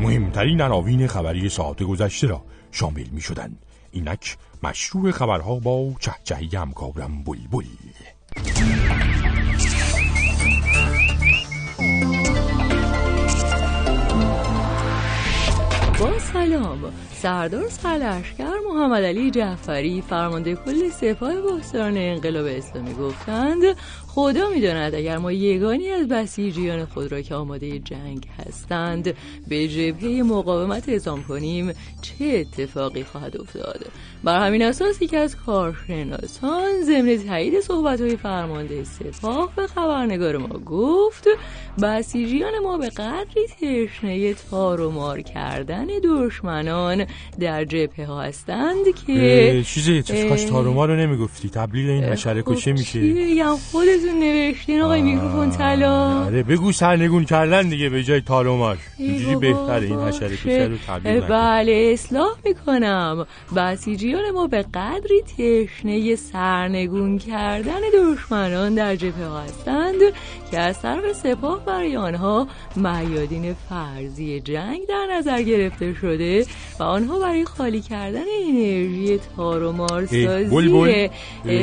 مهمترین عناوین خبری ساعت گذشته را شامل می‌شدند. اینک مشروع خبرها با چهچهی همکارم بلبل با سلام. سردار سرلشکر محمد علی جعفری فرمانده کل سپاه باسران انقلاب اسلامی گفتند خدا می‌داند اگر ما یگانی از بسیجیان خود را که آماده جنگ هستند به جبهه مقاومت اعزام کنیم چه اتفاقی خواهد افتاد؟ بر همین اساس یکی از کارشناسان ضمن تایید صحبتهای فرمانده سپاه به خبرنگار ما گفت بسیجیان ما به قدری تشنه تار و مار کردن دشمنان در جبهه ها هستند که چیزی کاش تاروما رو نمی‌گفتی؟ تبلیغ این حشره کشه چی؟ میشه بگم خودتون نوشتین آقای میکروفون طلا. آره بگو سرنگون کردن دیگه به جای تارومار ای اینجوری بهتره این حشره کشه رو نکن. بله اصلاح می‌کنم. بسیجیان ما به قدری تشنه سرنگون کردن دشمنان در جبهه هستند که از طرف سپاه برای آنها میادین فرضی جنگ در نظر گرفته شده و آنها برای خالی کردن انرژی تار و مارسازی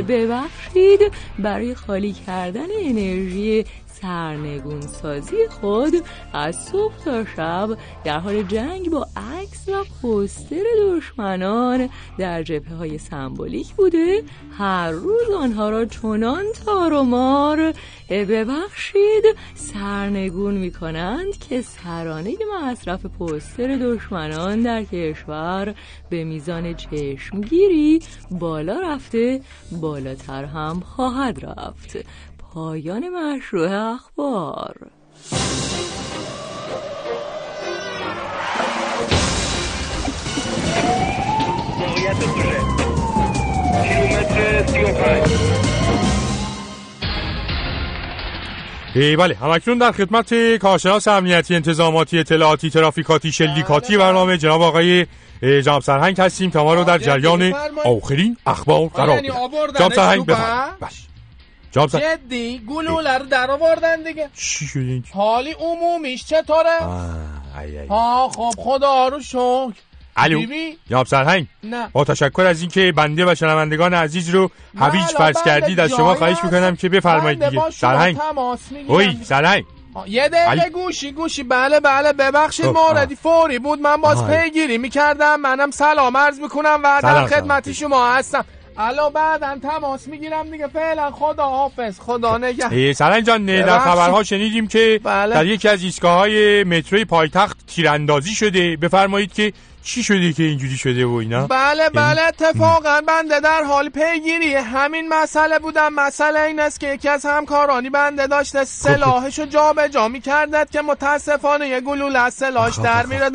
ببخشید برای خالی کردن انرژی سرنگون سازی خود از صبح تا شب در حال جنگ با عکس و پوستر دشمنان در جبهه های سمبولیک بوده. هر روز آنها را چنان تار و مار ببخشید. سرنگون می کنند که سرانه مصرف پوستر دشمنان در کشور به میزان چشمگیری بالا رفته بالاتر هم خواهد رفت. پایان مشروع اخبار. موقعیت دوشه کیلومتر 35 ای بله همکنون در خدمت کارشناس امنیتی انتظاماتی اطلاعاتی ترافیکاتی شلیکاتی برنامه جناب آقای جناب سرهنگ هستیم. تا ما رو در جریان. آخرین اخبار قرار یعنی جناب سرهنگ بفرمایید. سرهنگ جدی؟ گلوله رو در آوردن دیگه. چی این؟ حالی عمومیش چطوره. ها خب خدا رو شکر. الو؟ جناب سرهنگ. نه. با تشکر از اینکه بنده و شنوندگان عزیز رو هویج بله، فرض بله، کردید از شما خواهش می‌کنم که بفرمایید دیگه. سرهنگ. اوی سرهنگ. یه دقیقه علی. گوشی گوشی. بله بله ببخشید خب، موردی فوری بود. من باز. پیگیری می‌کردم. منم سلام عرض می‌کنم و در سلام، خدمت سلام. شما هستم. الان بعدا تماس می‌گیرم دیگه. فعلا خدا حافظ. خدا نگه اه، سرهنگ جان در. خبرها شنیدیم که بله. در یکی از ایستگاه های متروی پایتخت تیراندازی شده. بفرمایید که چی شده که اینجوری شده و اینا؟ بله بله. اتفاقا بنده در حال پیگیری. همین مسئله بودم. مسئله این است که یکی از همکارانی بنده داشته سلاحشو جا به جا می‌کردد که متاسفانه یه گلوله از سلاحش در میره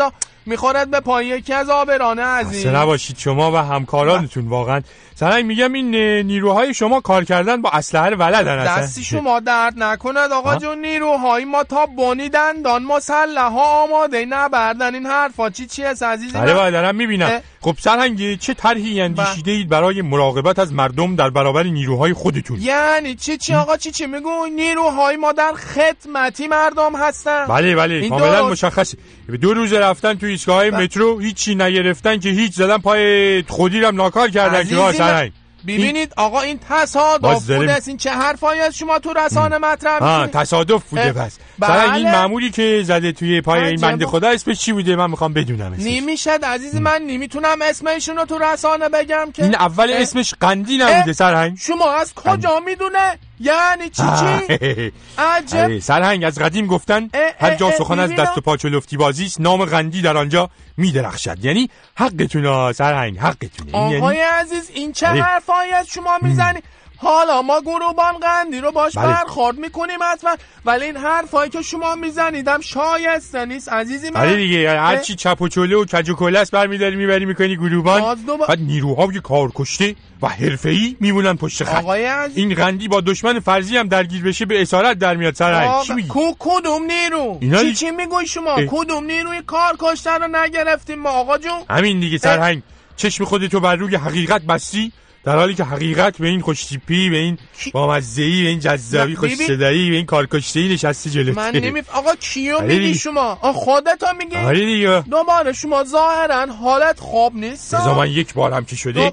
می‌خورد به پای یکی از آبران عزیز. نباشید شما و همکارانتون. واقعا سرهنگ میگم این نیروهای شما کار کردن با اسلحه رو بلدن اصلا. دستی شما درد نکند. آقا؟ جون نیروهای ما تا بنیدن دان مسلح ها آماده. نبردن این حرفا. چی چی است عزیزی؟ بله؟ بله دارم می‌بینم. خب سرهنگ چه طرحی اندیشیده اید برای مراقبت از مردم در برابر نیروهای خودتون؟ یعنی چی چی آقا؟ چی چی میگو؟ نیروهای ما در خدمتی مردم هستن. بله بله. کاملا. مشخصه دو روز رفتن تو ایستگاه های مترو هیچی نگرفتن که هیچ زدن پای خودی هم ناکار کردن که سرهنگ ببینید آقا این تصادف باز داریم- بود است این چه حرفایی از شما تو رسانه مطرح می‌کنید؟ تصادف بوده پس. بله. این معمولی که زده توی پای این. بنده خدا اسمش چی بوده؟ من می‌خوام بدونم اسمش نمی‌شد عزیز من نمی‌تونم اسمشون رو تو رسانه بگم که این اول اسمش قندی نبوده سرهنگ. شما از کجا می‌دونه؟ یعنی چی چی؟ عجب. آره، سرهنگ از قدیم گفتن هر جا سخن از. دست و پا چلفتی بازی است نام قندی در آنجا میدرخشد. یعنی حقتون ها سرهنگ حقتونه. این آقای یعنی عزیز این چه بله. حرفایی از شما می‌زنی؟ حالا ما گروبان قندی رو باش بله. برخورد می‌کنیم حتما. ولی این حرفایی که شما میزنیدم شایسته نیست عزیزی من. آره دیگه هر چی چپ و چله و کج و کله است برمیداری می‌بری می‌کنی گروبان دوباره- بعد نیروهای کارکشته و حرفه‌ای میمونن پشت خط. آقای عزیز. این قندی با دشمن فرضی هم درگیر بشه به اسارت در میاد سرهنگ چی آقا، میگی؟ کو کدوم نیرو؟ اینا چی چی میگوی شما؟ اه. کدوم نیروی کار کشتن رو نگرفتیم ما؟ آقا جون. همین دیگه سرهنگ. چشم خودتو بر روی حقیقت بستی. در حالی که حقیقت به این خوشتیپی به این بامزه‌ای به این جذابی خوش. صدایی به این کارکشته‌ای نشستی جلوت. من نمیف آقا کیو میگی. شما؟ آ خودتو میگی. آره دیگه. دوباره شما ظاهرا حالت خوب نیست. بذار من یک بار هم که شده.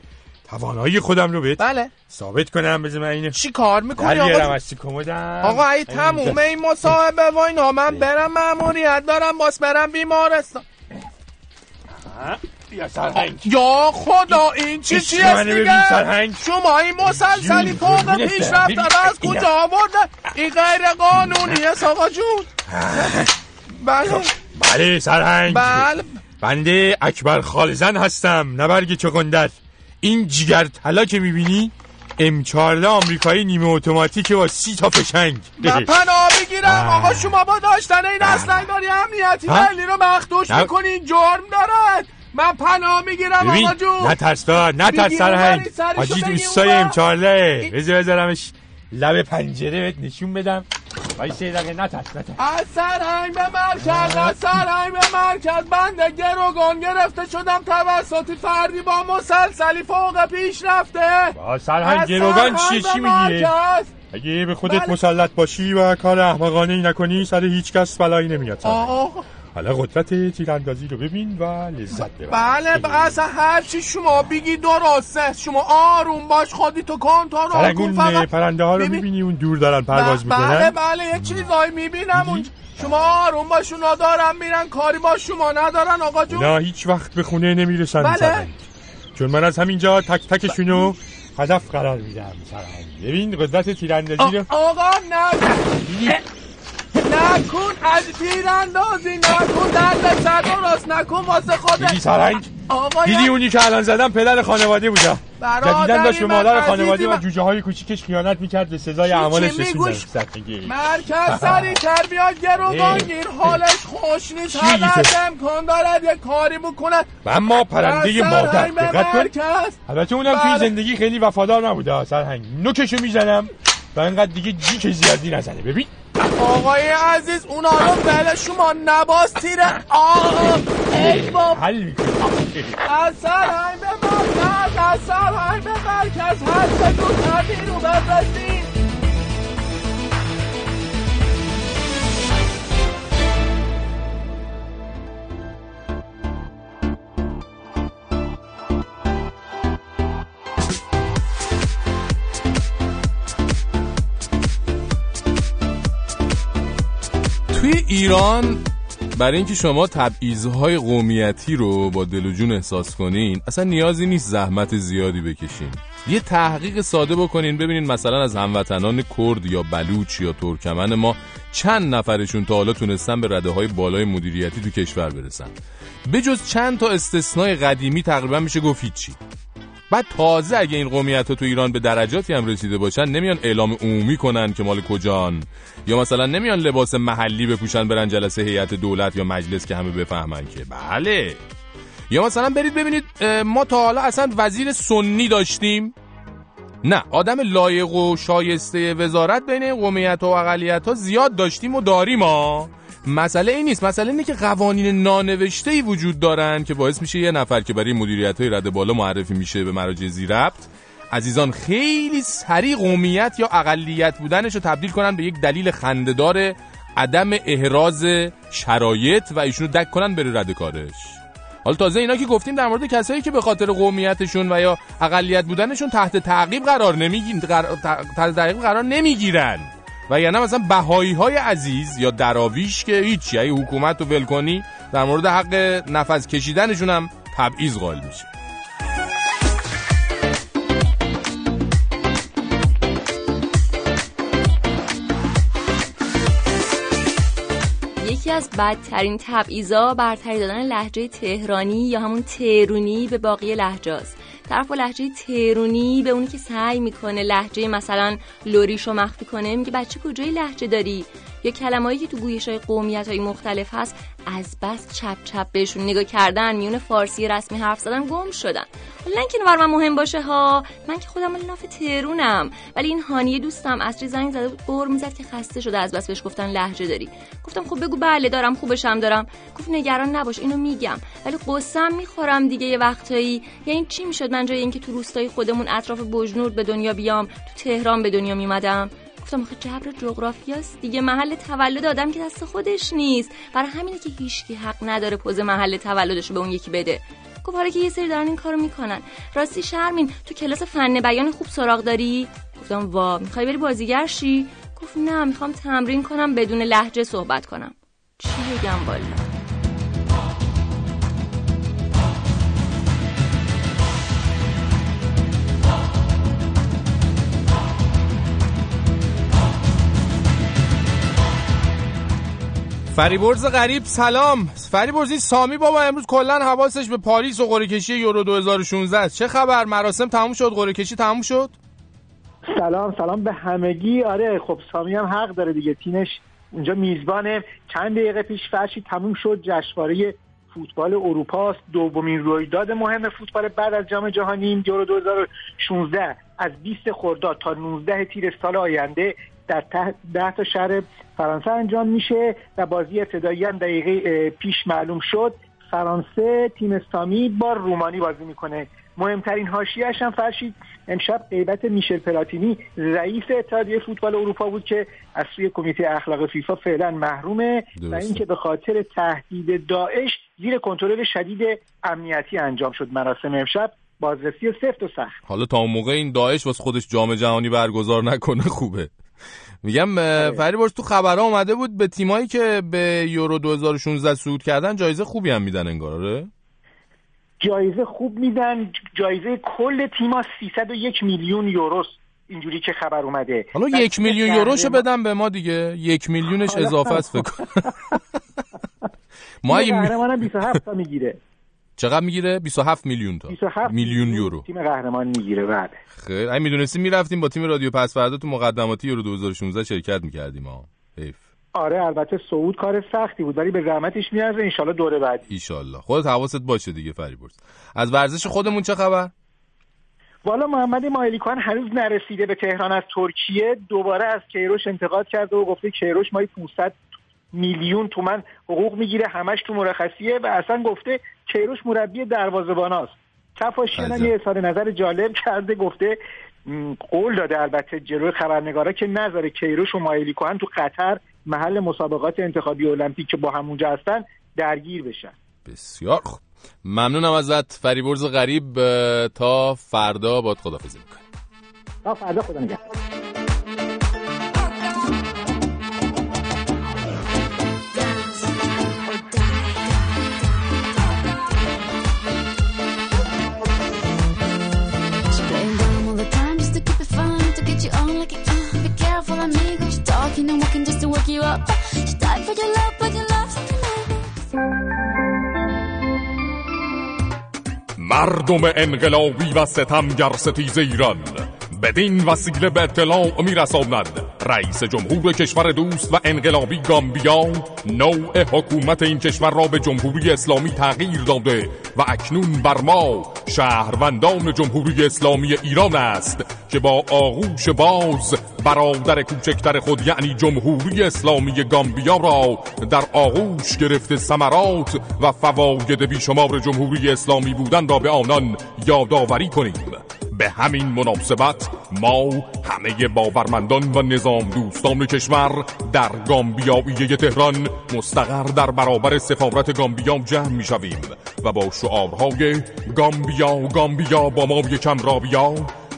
توانایی خودم رو بهت بله. ثابت کنم. بذار من اینو چی کار می‌کنی آقا؟ کمدم؟ آقا ای تموم این مصاحبه و اینا. من برم مأموریت دارم باس برم بیمارستان. بیا سرهنگ؟ یا خدا این چی چی است دیگه. شما این مسلسلی فوق رو از کجا آوردن؟ این غیر قانونی است آقا جون. بله. بله سرهنگ. بله. بنده اکبر خالزن هستم نبرگ چقندر این جگر طلا که می‌بینی M14 آمریکایی نیمه اتوماتیک با سی تا فشنگ. من پناه بگیرم. آقا شما با داشتن این داری امنیتی؟ ملی رو مخدوش نه. می‌کنی جرم دارد. من پناه می‌گیرم آقا جون. نترس تا نترس بگیر سرهنگ اونوری، سرشو آجی بگیر دوستای. M14 بذار بذارمش لب پنجره بهت نشون بدم. وای سه دقیقه نترس نترس از سرهنگ به مرکز از سرهنگ به مرکز بنده گروگان گرفته شدم توسط فردی با مسلسلی فوق پیش رفته. با سرهنگ گروگان چیه سرهنگ چی مرکز. اگه به خودت بله. مسلط باشی و کار احمقانه ای نکنی سر هیچ کس بلایی نمیاد سرهنگ. آه. حالا قدرت تیراندازی رو ببین و لذت ببر. بله ب- اصلا هر چی شما بگی درسته. شما آروم باش خودی تو کنترل سرنگ کن اون فقط. پرنده ها رو ببین. می‌بینی اون دور دارن پرواز ب- بله می‌کنن؟ بله یه چیزایی می‌بینم. اون شما آروم باش اونا دارن میرن کاری با شما ندارن آقا جون. نه هیچ وقت به خونه نمی‌رسن بله. چون من از همینجا تک تکشونو هدف قرار میدم ببین قدرت تیراندازی رو آقا نه. نکن از تیراندازی نکن درد سر درست نکن واسه دیدی خودت سرنگ؟ آقا دیدی اونی که الان زدم پدر خانواده برادری جدیدن داشت به مادر خانواده و. جوجه های کوچیکش خیانت می‌کرد به سزای اعمالش رسوندن. مرکز سری تر بیاد گروگانگیر. حالش خوش نیست. تو؟ امکان دارد یه کاری بکنن و اما پرنده مادر. دقت کن. البته اونم توی بله. زندگی خیلی وفادار نبوده سرهنگ. نوکشو می‌زنم و اینقدر دیگه جیک زیادی نزنه. ببین. آقای عزیز اون حالا بله شما نباز تیره آه ای باب از سرهنگ به مرکز از سرهنگ به مرکز. هر سه دو نیرو بفرستین توی ایران برای اینکه شما تبعیضهای قومیتی رو با دل و جون احساس کنین اصلا نیازی نیست زحمت زیادی بکشین. یه تحقیق ساده بکنین ببینین مثلا از هموطنان کرد یا بلوچ یا ترکمن ما چند نفرشون تا حالا تونستن به رده های بالای مدیریتی تو کشور برسن. بجز چند تا استثنای قدیمی تقریبا میشه گفت هیچی. بعد تازه اگه این قومیت ها تو ایران به درجاتی هم رسیده باشن نمیان اعلام عمومی کنن که مال کجان. یا مثلا نمیان لباس محلی بپوشن برن جلسه هیئت دولت یا مجلس که همه بفهمن که. بله. یا مثلا برید ببینید ما تا حالا اصلا وزیر سنی داشتیم. نه آدم لایق و شایسته وزارت بین قومیت و اقلیت ها زیاد داشتیم و داریم ها. مسئله این نیست. مسئله اینه که قوانین نانوشته ای وجود دارن که باعث میشه یه نفر که برای مدیریت های رده بالا معرفی میشه به مراجع زیربط عزیزان خیلی سریع قومیت یا اقلیت بودنش رو تبدیل کنن به یک دلیل خندهدار عدم احراز شرایط و ایشونو دک کنن بره رد کارش. حالا تازه اینا که گفتیم در مورد کسایی که به خاطر قومیتشون و یا اقلیت بودنشون تحت تعقیب قرار نمی‌گیرن تحت تعقیب قرار نمی‌گیرن. و یعنی مثلا بهایی های عزیز یا دراویش که هیچی اگه حکومت رو ول در مورد حق نفس کشیدنشون هم تبعیض قائل میشه یکی از بدترین تبعیضا برتری دادن لحجه تهرانی یا همون تهرونی به باقی لهجاست طرف با لحجه تهرونی به اونی که سعی می‌کنه لحجه مثلا لوریشو مخفی کنه میگه بچه کجای لحجه داری؟ یا کلمه‌ای که تو گویش های قومیت های مختلف هست از بس چپ چپ بهشون نگاه کردن میون فارسی رسمی حرف زدن گم شدن. حالا اینو بر من مهم باشه ها من که خودم ناف تهرونم ولی این هانیه دوستم اصری زنگ زده بود قر می‌زد که خسته شده از بس بهش گفتن لحجه داری. گفتم خب بگو بله دارم خوبشم دارم. گفت نگران نباش اینو میگم. ولی قصم می‌خورم دیگه یه وقتایی. یعنی چی می‌شد من جای اینکه تو روستای خودمون اطراف بجنور به دنیا بیام تو تهران به دنیا گفتم آخه جبر جغرافیاست دیگه محل تولد آدم که دست خودش نیست. برای همینه که هیچکی حق نداره پوز محل تولدش رو به اون یکی بده. گفت حالا که یه سری دارن این کارو می‌کنن. راستی شرمین تو کلاس فن بیان خوب سراغ داری؟ گفتم وا می‌خوای بری بازیگر شی؟ گفت نه می‌خوام تمرین کنم بدون لحجه صحبت کنم. چی بگم والا؟ فریبرز غریب سلام. فریبرز سامی بابا امروز کلا حواسش به پاریس و قرعه کشی یورو 2016 است. چه خبر؟ مراسم تموم شد؟ قرعه کشی تموم شد؟ سلام سلام به همگی. آره خب سامی هم حق داره دیگه. تیمش اونجا میزبانه. چند دقیقه پیش فرشی تموم شد. جشنواره فوتبال اروپا است. دومین رویداد مهم فوتبال بعد از جام جهانی یورو 2016 از 20 خرداد تا 19 تیر سال آینده در ده تا شهر فرانسه انجام میشه و بازی ابتدایی هم دقیقه پیش معلوم شد. فرانسه تیم سامی با رومانی بازی می‌کنه. مهمترین حاشیه‌اش هم فرشید امشب غیبت میشل پلاتینی رئیس اتحادیه فوتبال اروپا بود که از سوی کمیته اخلاق فیفا فعلا محرومه و اینکه به خاطر تهدید داعش زیر کنترل شدید امنیتی انجام شد مراسم امشب. بازرسی سفت و سخت. حالا تا اون موقع این داعش واسه خودش جام جهانی برگزار نکنه خوبه. میگم فریبرز تو خبرها اومده بود به تیمایی که به یورو 2016 صعود کردن جایزه خوبی هم میدن انگار آره؟ جایزه خوب میدن. جایزه کل تیما 301 میلیون یوروست اینجوری که خبر اومده. حالا یک میلیون یوروشو بدم به ما دیگه. یک میلیونش اضافه است فکر ما اگه قهرمانم 27 تا می‌گیره. چقدر می‌گیره؟ 27 میلیون تا. 27 میلیون یورو. تیم قهرمان می‌گیره بعد خیر اگه می‌دونستیم می‌رفتیم با تیم رادیو پس فردا تو مقدماتی یورو 2016 شرکت می‌کردیم ها حیف. آره البته صعود کار سختی بود ولی به زحمتش میارزه. ان دوره بعدی. ان خودت حواست باشه دیگه فریبرز از ورزش خودمون چه خبر؟ والا محمد مایلیکان هنوز نرسیده به تهران از ترکیه دوباره از کیروش انتقاد کرده و گفته کیروش مایی 500 میلیون تومن حقوق می‌گیره همش تو مرخصیه و اصلا گفته کیروش مربی دروازه‌باناست کفاشیان هم یه اظهار نظر جالب کرده گفته قول داده البته جلوی خبرنگارا که نذاره کیروش و مایلی کوهن تو قطر محل مسابقات انتخابی المپیک که با همونجا هستن درگیر بشن. بسیار خوب. ممنونم ازت فریبرز غریب تا فردا باد خدافزی می‌کنم تا فردا خدا نگهدار. Amigo. She's talking and walking just to wake you up. She died for your love, but you love something مردم انقلابی و ستمگر ستیز ایران بدین وسیله به اطلاع میرساند رئیس جمهور کشور دوست و انقلابی گامبیا نوع حکومت این کشور را به جمهوری اسلامی تغییر داده و اکنون بر ما شهروندان جمهوری اسلامی ایران است که با آغوش باز برادر کوچکتر خود یعنی جمهوری اسلامی گامبیا را در آغوش گرفته ثمرات و فواید بیشمار جمهوری اسلامی بودن را به آنان یادآوری کنیم به همین مناسبت ما همه باورمندان و نظام دوستان کشور در گامبیایی تهران مستقر در برابر سفارت گامبیا جمع می شویم و با شعارهای گامبیا گامبیا با ما یکم رابیا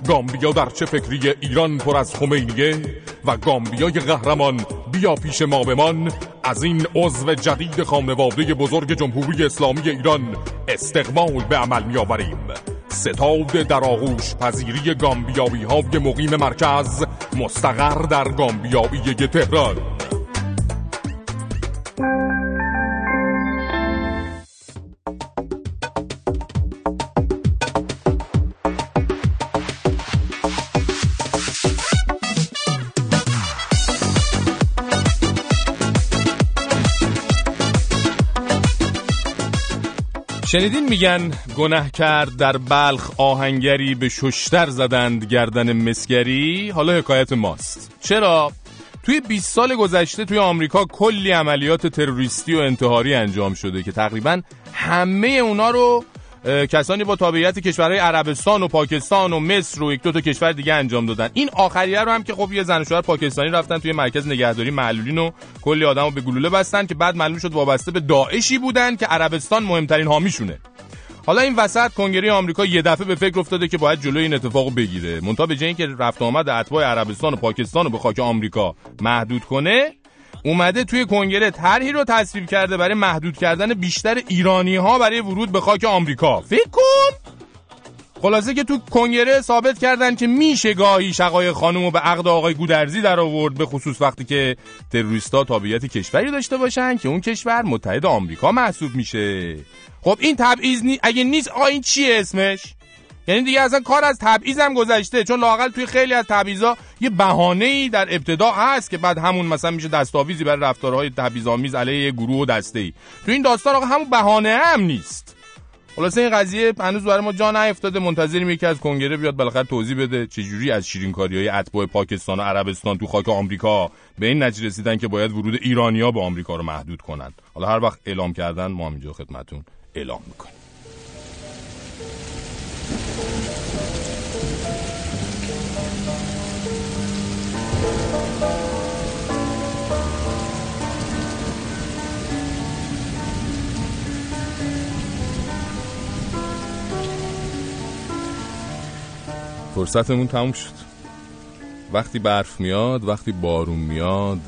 گامبیا در چه فکری ایران پر از خمینیه و گامبیای قهرمان بیا پیش ما بمان از این عضو جدید خانواده بزرگ جمهوری اسلامی ایران استقبال به عمل می آوریم ستاد در آغوش پذیری گامبیایی های مقیم مرکز مستقر در گامبیایی تهران. شنیدین میگن گناه کرد در بلخ آهنگری به ششتر زدند گردن مسگری حالا حکایت ماست چرا؟ توی 20 سال گذشته توی آمریکا کلی عملیات تروریستی و انتحاری انجام شده که تقریبا همه اونا رو کسانی با تابعیت کشورهای عربستان و پاکستان و مصر و یک دو تا کشور دیگه انجام دادن. این آخریه رو هم که خب یه زن و شوهر پاکستانی رفتن توی مرکز نگهداری معلولین و کلی آدمو به گلوله بستن که بعد معلوم شد وابسته به داعشی بودن که عربستان مهمترین حامیشونه. حالا این وسط کنگره آمریکا یه دفعه به فکر افتاده که باید جلوی این اتفاق بگیره. منتها به جای اینکه رفت آمد اتباع عربستان و پاکستان رو به خاک آمریکا محدود کنه اومده توی کنگره طرحی رو تصویب کرده برای محدود کردن بیشتر ایرانی ها برای ورود به خاک آمریکا. فکر کن! خلاصه که تو کنگره ثابت کردن که میشه گاهی شقای خانم رو به عقد آقای گودرزی در آورد به خصوص وقتی که تروریستا تابعیت کشوری داشته باشن که اون کشور متحد آمریکا محسوب میشه. خب این تبعیض نی... اگه نیست آ این چیه اسمش؟ یعنی دیگه اصلا کار از تبعیض هم گذشته چون لاقل توی خیلی از تبعیضا یه بهانه‌ای در ابتدا هست که بعد همون مثلا میشه دستاویزی برای رفتارهای تبعیض‌آمیز علیه یه گروه و دسته‌ای. تو این داستان آقا همون بهانه هم نیست. خلاصه این قضیه هنوز برای ما جا نیفتاده منتظریم یکی از کنگره بیاد بالاخره توضیح بده چجوری از شیرینکاری های اتباع پاکستان و عربستان تو خاک آمریکا به این نتیجه رسیدن که باید ورود ایرانیا به آمریکا رو محدود کنن حالا هر وقت اعلام کردن ما هم اینجا خدمتون اعلام می‌کنیم. فرصتمون تموم شد. وقتی برف میاد وقتی بارون میاد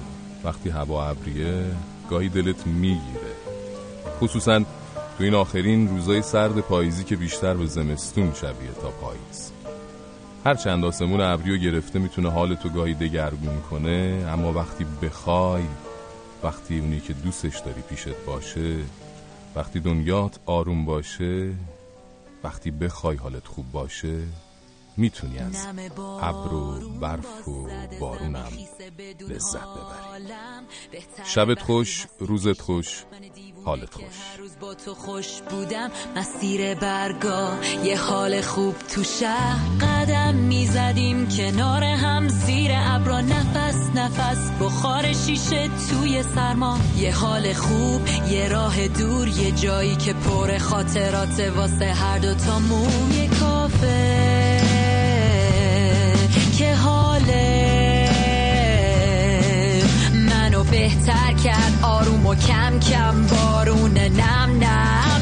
وقتی هوا ابریه گاهی دلت می‌گیره. خصوصا تو این آخرین روزای سرد پاییزی که بیشتر به زمستون شبیه تا پاییز. هر چند آسمون ابریو گرفته می‌تونه حالتو گاهی دگرگون کنه اما وقتی بخوای وقتی اونی که دوستش داری پیشت باشه وقتی دنیات آروم باشه وقتی بخوای حالت خوب باشه می‌تونی از ابر و برف و بارونم لذت ببری. شبت خوش روزت خوش حالت خوش. روز با تو خوش بودم. مسیر برگا یه حال خوب تو شهر. قدم می‌زدیم کنار هم زیر ابرا نفس نفس بخار شیشه توی سرما. یه حال خوب یه راه دور یه جایی که پر خاطرات واسه هر دوتامون یه کافه منو بهتر کرد آروم و کم کم بارون نم نم.